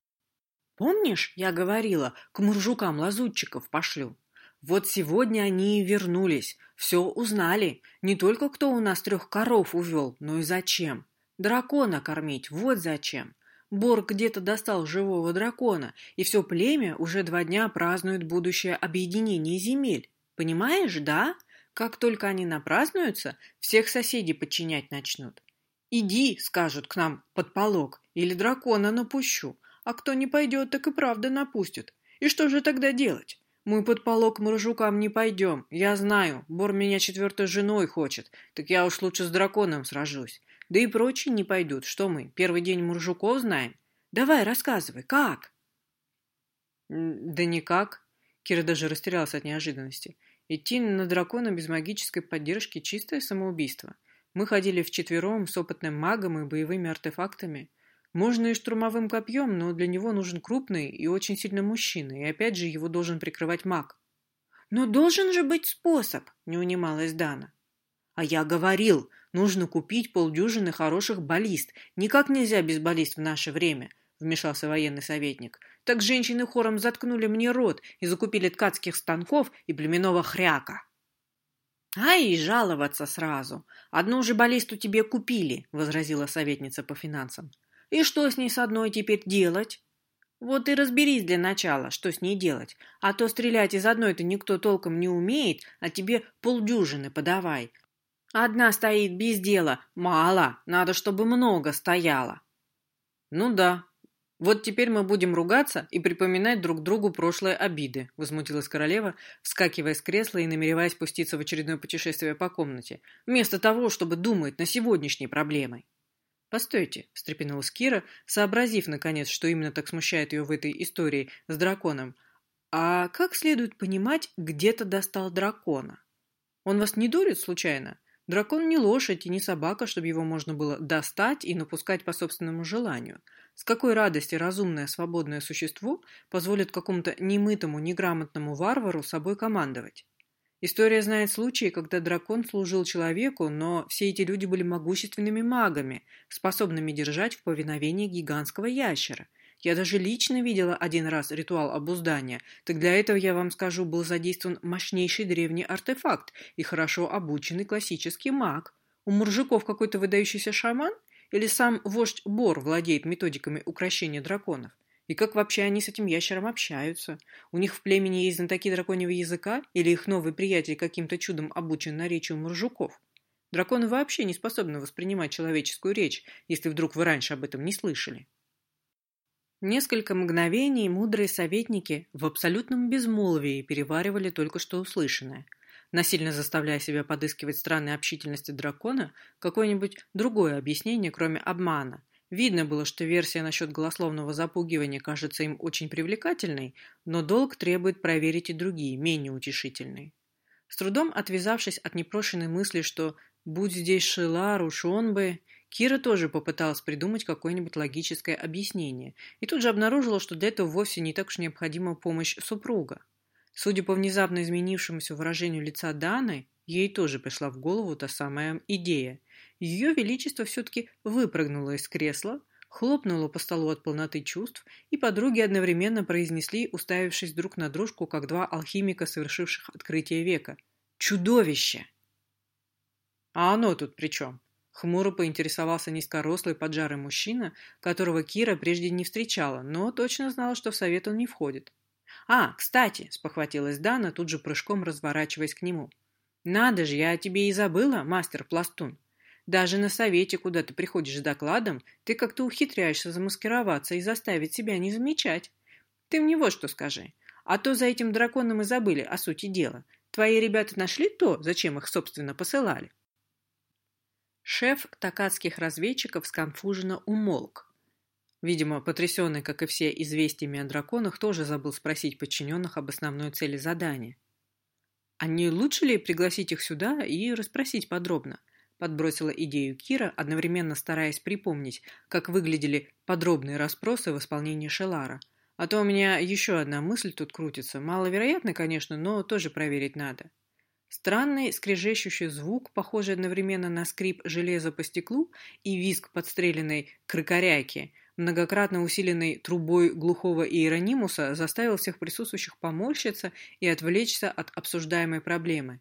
Помнишь, я говорила, к муржукам лазутчиков пошлю? Вот сегодня они и вернулись, все узнали. Не только кто у нас трех коров увел, но и зачем. Дракона кормить, вот зачем. Бор где-то достал живого дракона, и все племя уже два дня празднует будущее объединение земель. Понимаешь, да? Как только они напразднуются, всех соседей подчинять начнут. «Иди», — скажут к нам под полог, или дракона напущу, а кто не пойдет, так и правда напустят. И что же тогда делать? Мы под полог моржукам не пойдем. Я знаю, Бор меня четвертой женой хочет, так я уж лучше с драконом сражусь. Да и прочие не пойдут. Что мы, первый день муржуков знаем? Давай, рассказывай, как? Да никак. Кира даже растерялась от неожиданности. Идти на дракона без магической поддержки – чистое самоубийство. Мы ходили вчетвером с опытным магом и боевыми артефактами. Можно и штурмовым копьем, но для него нужен крупный и очень сильный мужчина, и опять же его должен прикрывать маг. «Но должен же быть способ», – не унималась Дана. «А я говорил, Нужно купить полдюжины хороших баллист. Никак нельзя без баллист в наше время, вмешался военный советник. Так женщины хором заткнули мне рот и закупили ткацких станков и племенного хряка. «А и жаловаться сразу. Одну же баллисту тебе купили», — возразила советница по финансам. «И что с ней с одной теперь делать?» «Вот и разберись для начала, что с ней делать. А то стрелять из одной-то никто толком не умеет, а тебе полдюжины подавай. Одна стоит без дела. Мало. Надо, чтобы много стояло. Ну да. Вот теперь мы будем ругаться и припоминать друг другу прошлые обиды, возмутилась королева, вскакивая с кресла и намереваясь спуститься в очередное путешествие по комнате, вместо того, чтобы думать над сегодняшней проблемой. «Постойте», — встрепенулась Кира, сообразив, наконец, что именно так смущает ее в этой истории с драконом. «А как следует понимать, где-то достал дракона? Он вас не дурит, случайно? Дракон не лошадь и не собака, чтобы его можно было достать и напускать по собственному желанию. С какой радости разумное свободное существо позволит какому-то немытому, неграмотному варвару собой командовать? История знает случаи, когда дракон служил человеку, но все эти люди были могущественными магами, способными держать в повиновении гигантского ящера. Я даже лично видела один раз ритуал обуздания, так для этого, я вам скажу, был задействован мощнейший древний артефакт и хорошо обученный классический маг. У мужиков какой-то выдающийся шаман? Или сам вождь Бор владеет методиками укрощения драконов? И как вообще они с этим ящером общаются? У них в племени есть знатоки драконьего языка? Или их новый приятель каким-то чудом обучен наречию муржуков? Драконы вообще не способны воспринимать человеческую речь, если вдруг вы раньше об этом не слышали. Несколько мгновений мудрые советники в абсолютном безмолвии переваривали только что услышанное, насильно заставляя себя подыскивать странной общительности дракона какое-нибудь другое объяснение, кроме обмана – Видно было, что версия насчет голословного запугивания кажется им очень привлекательной, но долг требует проверить и другие, менее утешительные. С трудом отвязавшись от непрошенной мысли, что «будь здесь Шилар, уж он бы...», Кира тоже попыталась придумать какое-нибудь логическое объяснение и тут же обнаружила, что для этого вовсе не так уж необходима помощь супруга. Судя по внезапно изменившемуся выражению лица Даны, ей тоже пришла в голову та самая идея, ее Величество все-таки выпрыгнуло из кресла, хлопнуло по столу от полноты чувств, и подруги одновременно произнесли, уставившись друг на дружку, как два алхимика, совершивших открытие века. «Чудовище!» «А оно тут при чем?» Хмуро поинтересовался низкорослый поджарый мужчина, которого Кира прежде не встречала, но точно знала, что в совет он не входит. «А, кстати!» – спохватилась Дана, тут же прыжком разворачиваясь к нему. «Надо же, я о тебе и забыла, мастер-пластун!» Даже на совете, куда ты приходишь с докладом, ты как-то ухитряешься замаскироваться и заставить себя не замечать. Ты мне вот что скажи. А то за этим драконом и забыли о сути дела. Твои ребята нашли то, зачем их, собственно, посылали?» Шеф такатских разведчиков сконфуженно умолк. Видимо, потрясенный, как и все, известиями о драконах, тоже забыл спросить подчиненных об основной цели задания. А не лучше ли пригласить их сюда и расспросить подробно? Подбросила идею Кира, одновременно стараясь припомнить, как выглядели подробные расспросы в исполнении Шелара. А то у меня еще одна мысль тут крутится. Маловероятно, конечно, но тоже проверить надо. Странный скрежещущий звук, похожий одновременно на скрип железа по стеклу и визг подстреленной крыкоряки, многократно усиленный трубой глухого иеронимуса, заставил всех присутствующих поморщиться и отвлечься от обсуждаемой проблемы.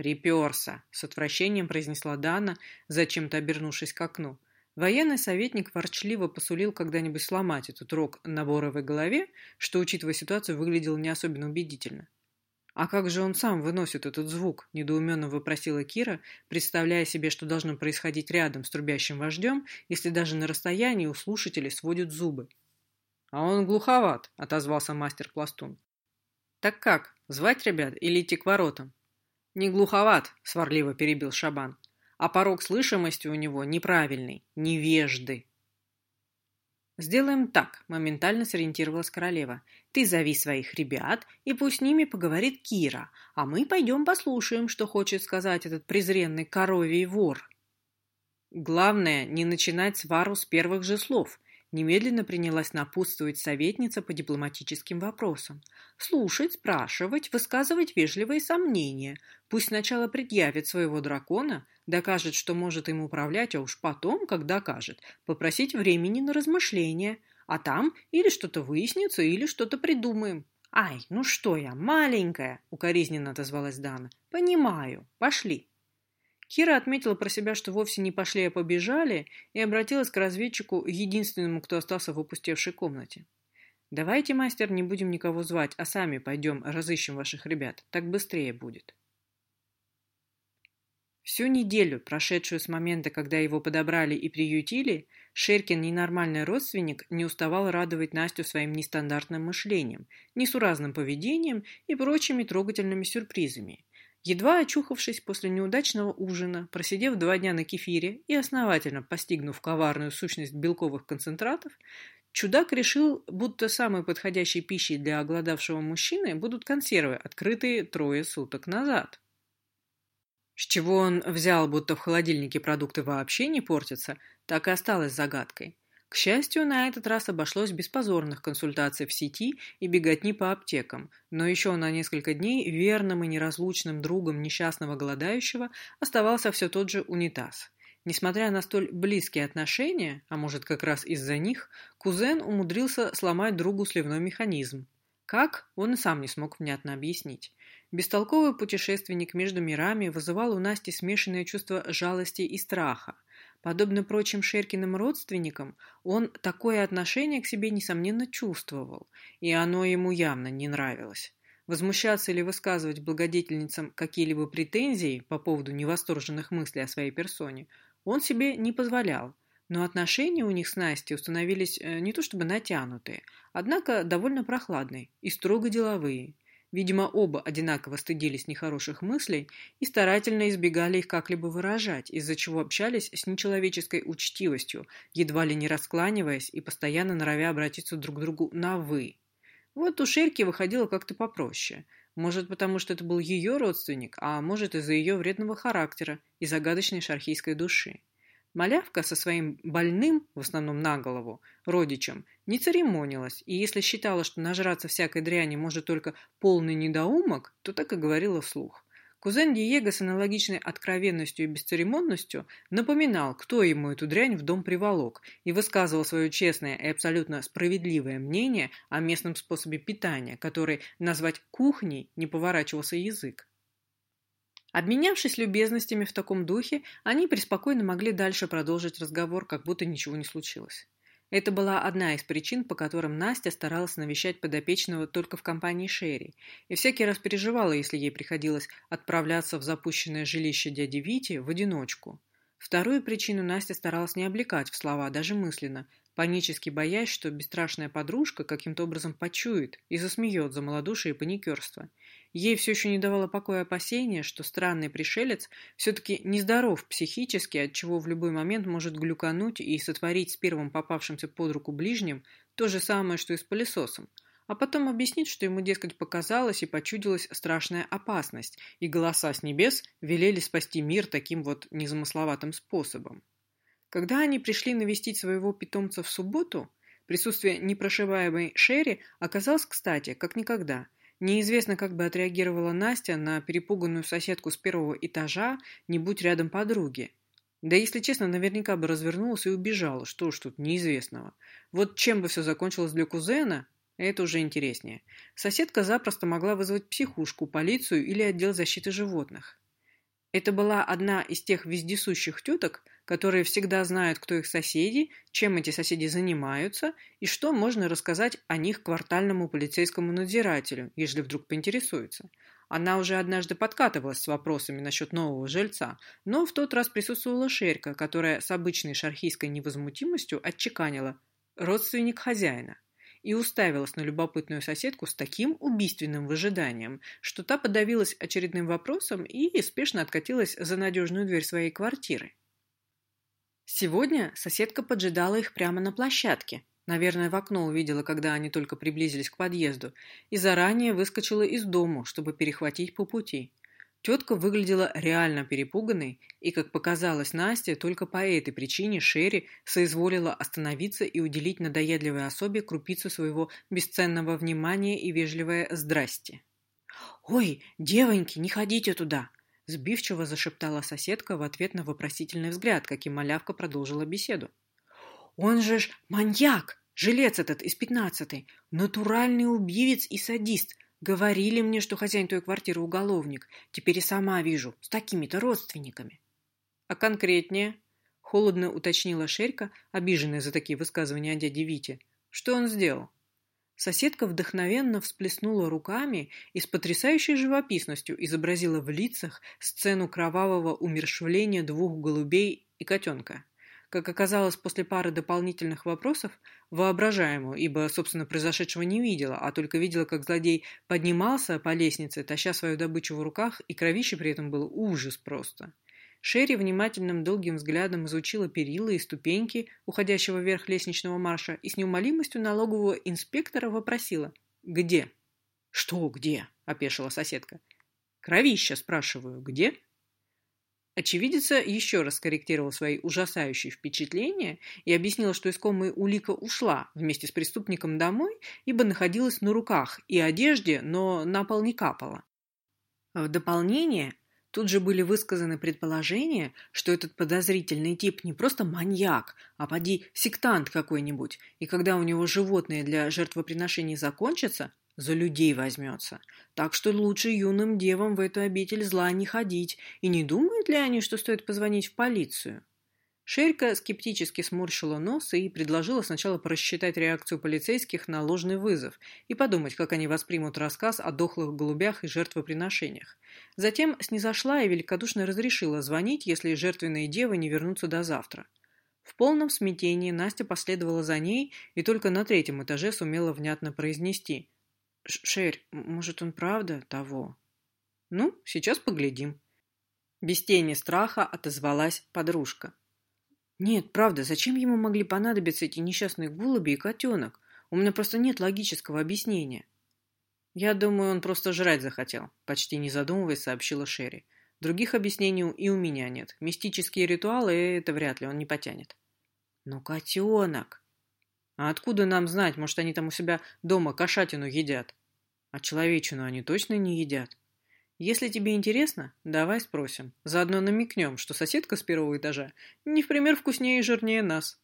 «Приперся!» — с отвращением произнесла Дана, зачем-то обернувшись к окну. Военный советник ворчливо посулил когда-нибудь сломать этот рог на боровой голове, что, учитывая ситуацию, выглядело не особенно убедительно. «А как же он сам выносит этот звук?» – недоуменно вопросила Кира, представляя себе, что должно происходить рядом с трубящим вождем, если даже на расстоянии у слушателей сводят зубы. «А он глуховат», – отозвался мастер-пластун. «Так как, звать ребят или идти к воротам?» «Не глуховат», — сварливо перебил Шабан. «А порог слышимости у него неправильный, невежды». «Сделаем так», — моментально сориентировалась королева. «Ты зови своих ребят, и пусть с ними поговорит Кира, а мы пойдем послушаем, что хочет сказать этот презренный коровий вор». Главное, не начинать свару с первых же слов. Немедленно принялась напутствовать советница по дипломатическим вопросам. Слушать, спрашивать, высказывать вежливые сомнения. Пусть сначала предъявит своего дракона, докажет, что может им управлять, а уж потом, как докажет, попросить времени на размышления. А там или что-то выяснится, или что-то придумаем. «Ай, ну что я, маленькая!» — укоризненно отозвалась Дана. «Понимаю. Пошли». Кира отметила про себя, что вовсе не пошли, а побежали, и обратилась к разведчику, единственному, кто остался в опустевшей комнате. «Давайте, мастер, не будем никого звать, а сами пойдем разыщем ваших ребят. Так быстрее будет». Всю неделю, прошедшую с момента, когда его подобрали и приютили, Шеркин, ненормальный родственник, не уставал радовать Настю своим нестандартным мышлением, несуразным поведением и прочими трогательными сюрпризами. Едва очухавшись после неудачного ужина, просидев два дня на кефире и основательно постигнув коварную сущность белковых концентратов, чудак решил, будто самой подходящей пищей для оголодавшего мужчины будут консервы, открытые трое суток назад. С чего он взял, будто в холодильнике продукты вообще не портятся, так и осталось загадкой. К счастью, на этот раз обошлось без позорных консультаций в сети и беготни по аптекам, но еще на несколько дней верным и неразлучным другом несчастного голодающего оставался все тот же унитаз. Несмотря на столь близкие отношения, а может как раз из-за них, кузен умудрился сломать другу сливной механизм. Как, он и сам не смог внятно объяснить. Бестолковый путешественник между мирами вызывал у Насти смешанное чувство жалости и страха. Подобно прочим Шеркиным родственникам, он такое отношение к себе, несомненно, чувствовал, и оно ему явно не нравилось. Возмущаться или высказывать благодетельницам какие-либо претензии по поводу невосторженных мыслей о своей персоне он себе не позволял, но отношения у них с Настей установились э, не то чтобы натянутые, однако довольно прохладные и строго деловые. Видимо, оба одинаково стыдились нехороших мыслей и старательно избегали их как-либо выражать, из-за чего общались с нечеловеческой учтивостью, едва ли не раскланиваясь и постоянно норовя обратиться друг к другу на «вы». Вот у Шерки выходило как-то попроще. Может, потому что это был ее родственник, а может, из-за ее вредного характера и загадочной шархийской души. Малявка со своим больным, в основном на голову, родичем, не церемонилась, и если считала, что нажраться всякой дряни может только полный недоумок, то так и говорила вслух. Кузен Диего с аналогичной откровенностью и бесцеремонностью напоминал, кто ему эту дрянь в дом приволок, и высказывал свое честное и абсолютно справедливое мнение о местном способе питания, который назвать кухней не поворачивался язык. Обменявшись любезностями в таком духе, они преспокойно могли дальше продолжить разговор, как будто ничего не случилось. Это была одна из причин, по которым Настя старалась навещать подопечного только в компании Шерри, и всякий раз переживала, если ей приходилось отправляться в запущенное жилище дяди Вити в одиночку. Вторую причину Настя старалась не облекать в слова, даже мысленно, панически боясь, что бесстрашная подружка каким-то образом почует и засмеет за малодушие и паникерство. Ей все еще не давало покоя опасения, что странный пришелец все-таки нездоров психически, отчего в любой момент может глюкануть и сотворить с первым попавшимся под руку ближним то же самое, что и с пылесосом, а потом объяснить, что ему, дескать, показалось и почудилась страшная опасность, и голоса с небес велели спасти мир таким вот незамысловатым способом. Когда они пришли навестить своего питомца в субботу, присутствие непрошиваемой Шерри оказалось кстати, как никогда. Неизвестно, как бы отреагировала Настя на перепуганную соседку с первого этажа, не будь рядом подруги. Да, если честно, наверняка бы развернулась и убежала, что уж тут неизвестного. Вот чем бы все закончилось для кузена, это уже интереснее. Соседка запросто могла вызвать психушку, полицию или отдел защиты животных. Это была одна из тех вездесущих теток, которые всегда знают, кто их соседи, чем эти соседи занимаются и что можно рассказать о них квартальному полицейскому надзирателю, если вдруг поинтересуется. Она уже однажды подкатывалась с вопросами насчет нового жильца, но в тот раз присутствовала Шерка, которая с обычной шархийской невозмутимостью отчеканила «родственник хозяина» и уставилась на любопытную соседку с таким убийственным выжиданием, что та подавилась очередным вопросом и спешно откатилась за надежную дверь своей квартиры. Сегодня соседка поджидала их прямо на площадке. Наверное, в окно увидела, когда они только приблизились к подъезду, и заранее выскочила из дому, чтобы перехватить по пути. Тетка выглядела реально перепуганной, и, как показалось Насте, только по этой причине Шерри соизволила остановиться и уделить надоедливой особе крупицу своего бесценного внимания и вежливое «здрасте». «Ой, девоньки, не ходите туда!» Сбивчиво зашептала соседка в ответ на вопросительный взгляд, каким малявка продолжила беседу. «Он же ж маньяк! Жилец этот из пятнадцатой! Натуральный убивец и садист! Говорили мне, что хозяин той квартиры уголовник. Теперь и сама вижу, с такими-то родственниками». «А конкретнее?» — холодно уточнила Шерька, обиженная за такие высказывания о дяде Вите. «Что он сделал?» Соседка вдохновенно всплеснула руками и с потрясающей живописностью изобразила в лицах сцену кровавого умершвления двух голубей и котенка. Как оказалось, после пары дополнительных вопросов, воображаемую, ибо, собственно, произошедшего не видела, а только видела, как злодей поднимался по лестнице, таща свою добычу в руках, и кровище при этом был ужас просто. Шерри внимательным долгим взглядом изучила перила и ступеньки уходящего вверх лестничного марша и с неумолимостью налогового инспектора вопросила «Где?» «Что где?» – опешила соседка. «Кровища, спрашиваю, где?» Очевидец еще раз скорректировал свои ужасающие впечатления и объяснил, что искомая улика ушла вместе с преступником домой, ибо находилась на руках и одежде, но на пол не капала. В дополнение тут же были высказаны предположения, что этот подозрительный тип не просто маньяк, а поди сектант какой-нибудь, и когда у него животные для жертвоприношений закончатся, за людей возьмется. Так что лучше юным девам в эту обитель зла не ходить, и не думают ли они, что стоит позвонить в полицию? Шерька скептически сморщила нос и предложила сначала просчитать реакцию полицейских на ложный вызов и подумать, как они воспримут рассказ о дохлых голубях и жертвоприношениях. Затем снизошла и великодушно разрешила звонить, если жертвенные девы не вернутся до завтра. В полном смятении Настя последовала за ней и только на третьем этаже сумела внятно произнести «Шерь, может, он правда того?» «Ну, сейчас поглядим». Без тени страха отозвалась подружка. Нет, правда, зачем ему могли понадобиться эти несчастные голуби и котенок? У меня просто нет логического объяснения. Я думаю, он просто жрать захотел, почти не задумываясь, сообщила Шерри. Других объяснений и у меня нет. Мистические ритуалы это вряд ли он не потянет. Но котенок! А откуда нам знать, может, они там у себя дома кошатину едят? А человечину они точно не едят. Если тебе интересно, давай спросим. Заодно намекнем, что соседка с первого этажа не в пример вкуснее и жирнее нас.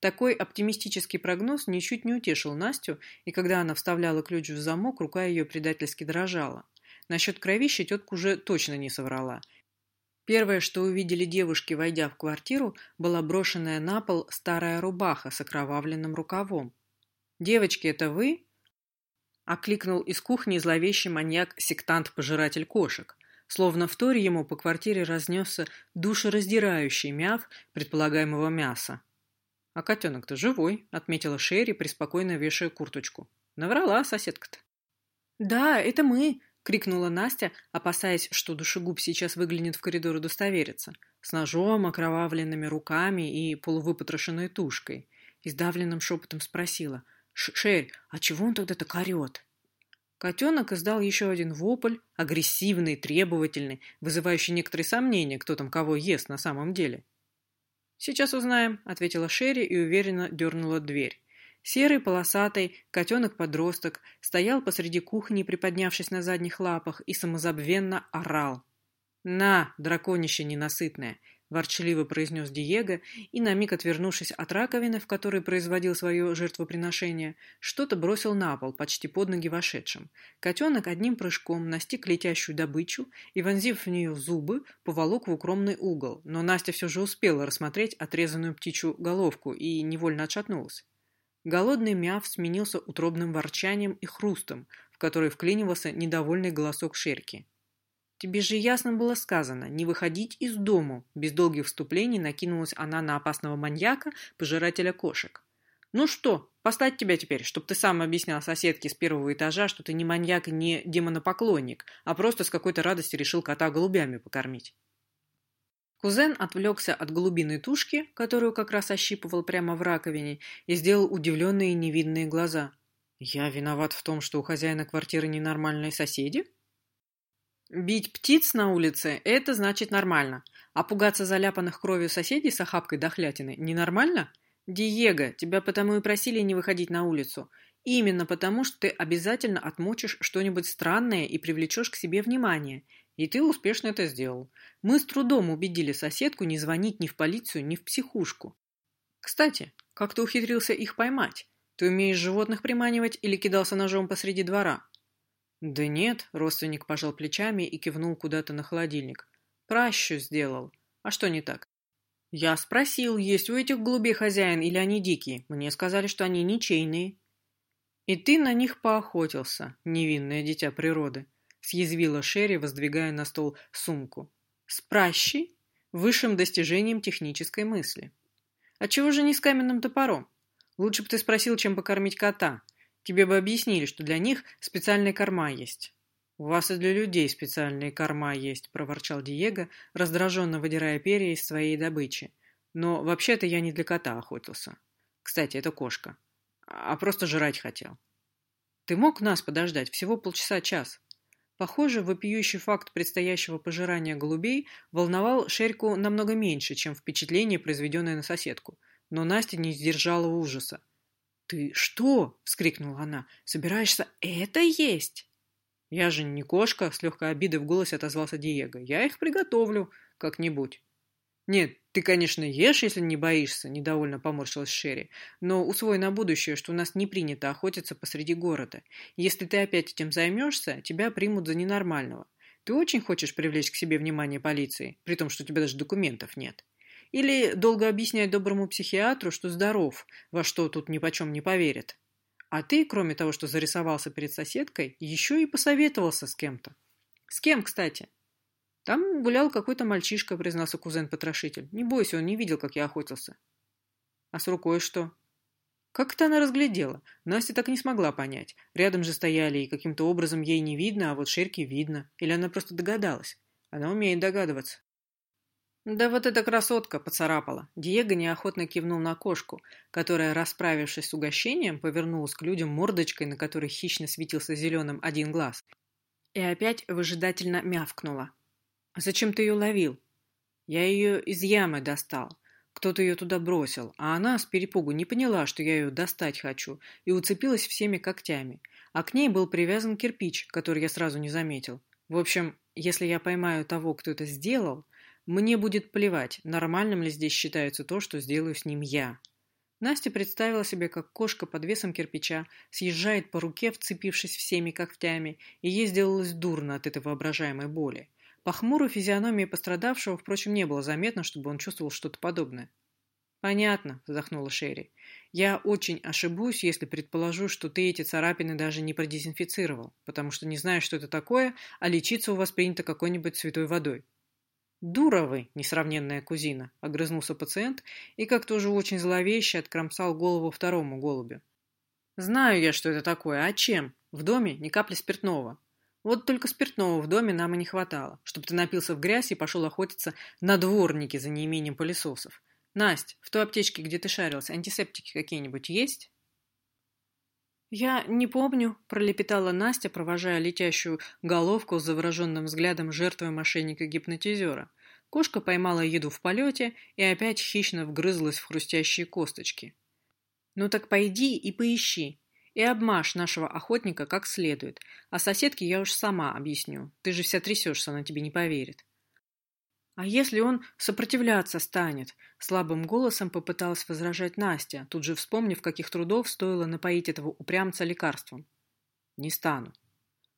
Такой оптимистический прогноз ничуть не утешил Настю, и когда она вставляла ключ в замок, рука ее предательски дрожала. Насчет кровища тетка уже точно не соврала. Первое, что увидели девушки, войдя в квартиру, была брошенная на пол старая рубаха с окровавленным рукавом. «Девочки, это вы?» окликнул из кухни зловещий маньяк-сектант-пожиратель кошек. Словно в торе ему по квартире разнесся душераздирающий мяв предполагаемого мяса. «А котенок-то живой», — отметила Шерри, преспокойно вешая курточку. «Наврала соседка-то». «Да, это мы», — крикнула Настя, опасаясь, что душегуб сейчас выглянет в коридор удостовериться, с ножом, окровавленными руками и полувыпотрошенной тушкой. И сдавленным шепотом спросила — «Шерь, а чего он тогда так орет?» Котенок издал еще один вопль, агрессивный, требовательный, вызывающий некоторые сомнения, кто там кого ест на самом деле. «Сейчас узнаем», — ответила Шерри и уверенно дернула дверь. Серый, полосатый, котенок-подросток стоял посреди кухни, приподнявшись на задних лапах, и самозабвенно орал. «На, драконище ненасытное! — ворчливо произнес Диего, и, на миг отвернувшись от раковины, в которой производил свое жертвоприношение, что-то бросил на пол, почти под ноги вошедшим. Котенок одним прыжком настиг летящую добычу и, вонзив в нее зубы, поволок в укромный угол, но Настя все же успела рассмотреть отрезанную птичью головку и невольно отшатнулась. Голодный мяв сменился утробным ворчанием и хрустом, в который вклинивался недовольный голосок Шерки. «Тебе же ясно было сказано, не выходить из дому!» Без долгих вступлений накинулась она на опасного маньяка, пожирателя кошек. «Ну что, послать тебя теперь, чтобы ты сам объяснял соседке с первого этажа, что ты не маньяк и не демонопоклонник, а просто с какой-то радости решил кота голубями покормить». Кузен отвлекся от голубиной тушки, которую как раз ощипывал прямо в раковине, и сделал удивленные невидные глаза. «Я виноват в том, что у хозяина квартиры ненормальные соседи?» Бить птиц на улице – это значит нормально. А пугаться заляпанных кровью соседей с охапкой дохлятины – ненормально? Диего, тебя потому и просили не выходить на улицу. Именно потому, что ты обязательно отмочишь что-нибудь странное и привлечешь к себе внимание. И ты успешно это сделал. Мы с трудом убедили соседку не звонить ни в полицию, ни в психушку. Кстати, как ты ухитрился их поймать? Ты умеешь животных приманивать или кидался ножом посреди двора? «Да нет», — родственник пожал плечами и кивнул куда-то на холодильник. «Пращу сделал. А что не так?» «Я спросил, есть у этих голубей хозяин или они дикие. Мне сказали, что они ничейные». «И ты на них поохотился, невинное дитя природы», — съязвила Шерри, воздвигая на стол сумку. «С пращей? Высшим достижением технической мысли. А чего же не с каменным топором? Лучше бы ты спросил, чем покормить кота. Тебе бы объяснили, что для них специальная корма есть». «У вас и для людей специальные корма есть», – проворчал Диего, раздраженно выдирая перья из своей добычи. «Но вообще-то я не для кота охотился. Кстати, это кошка. А просто жрать хотел». «Ты мог нас подождать? Всего полчаса-час». Похоже, вопиющий факт предстоящего пожирания голубей волновал Шерьку намного меньше, чем впечатление, произведенное на соседку. Но Настя не сдержала ужаса. «Ты что?» — вскрикнула она. «Собираешься это есть?» «Я же не кошка», — с легкой обидой в голосе отозвался Диего. «Я их приготовлю как-нибудь». «Нет, ты, конечно, ешь, если не боишься», — недовольно поморщилась Шерри. «Но усвой на будущее, что у нас не принято охотиться посреди города. Если ты опять этим займешься, тебя примут за ненормального. Ты очень хочешь привлечь к себе внимание полиции, при том, что у тебя даже документов нет. Или долго объяснять доброму психиатру, что здоров, во что тут ни почем не поверит. А ты, кроме того, что зарисовался перед соседкой, еще и посоветовался с кем-то. С кем, кстати?» Там гулял какой-то мальчишка, признался кузен-потрошитель. Не бойся, он не видел, как я охотился. А с рукой что? Как это она разглядела? Настя так и не смогла понять. Рядом же стояли, и каким-то образом ей не видно, а вот Шерке видно. Или она просто догадалась? Она умеет догадываться. Да вот эта красотка поцарапала. Диего неохотно кивнул на кошку, которая, расправившись с угощением, повернулась к людям мордочкой, на которой хищно светился зеленым один глаз, и опять выжидательно мявкнула. «А зачем ты ее ловил?» «Я ее из ямы достал. Кто-то ее туда бросил, а она с перепугу не поняла, что я ее достать хочу, и уцепилась всеми когтями. А к ней был привязан кирпич, который я сразу не заметил. В общем, если я поймаю того, кто это сделал, мне будет плевать, нормальным ли здесь считается то, что сделаю с ним я». Настя представила себе, как кошка под весом кирпича съезжает по руке, вцепившись всеми когтями, и ей сделалось дурно от этой воображаемой боли. По хмурой физиономии пострадавшего, впрочем, не было заметно, чтобы он чувствовал что-то подобное. «Понятно», — вздохнула Шерри. «Я очень ошибусь, если предположу, что ты эти царапины даже не продезинфицировал, потому что не знаешь, что это такое, а лечиться у вас принято какой-нибудь святой водой». «Дура вы, несравненная кузина», — огрызнулся пациент и как-то уже очень зловеще откромсал голову второму голубю. «Знаю я, что это такое. А чем? В доме ни капли спиртного. Вот только спиртного в доме нам и не хватало, чтобы ты напился в грязь и пошел охотиться на дворники за неимением пылесосов. Насть, в той аптечке, где ты шарился, антисептики какие-нибудь есть? «Я не помню», — пролепетала Настя, провожая летящую головку с завороженным взглядом жертвы мошенника-гипнотизера. Кошка поймала еду в полете и опять хищно вгрызлась в хрустящие косточки. «Ну так пойди и поищи и обмажь нашего охотника как следует. А соседке я уж сама объясню. Ты же вся трясешься, она тебе не поверит. А если он сопротивляться станет? Слабым голосом попыталась возражать Настя, тут же вспомнив, каких трудов стоило напоить этого упрямца лекарством. Не стану.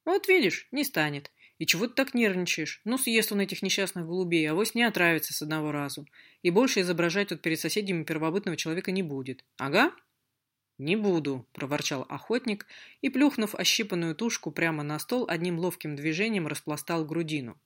Вот видишь, не станет. И чего ты так нервничаешь? Ну, съест он этих несчастных голубей, а вось не отравится с одного разу. И больше изображать тут перед соседями первобытного человека не будет. Ага? «Не буду», – проворчал охотник и, плюхнув ощипанную тушку прямо на стол, одним ловким движением распластал грудину.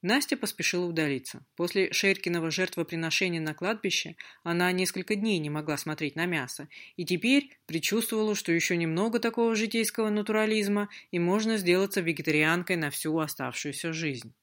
Настя поспешила удалиться. После Шеркиного жертвоприношения на кладбище она несколько дней не могла смотреть на мясо, и теперь предчувствовала, что еще немного такого житейского натурализма, и можно сделаться вегетарианкой на всю оставшуюся жизнь.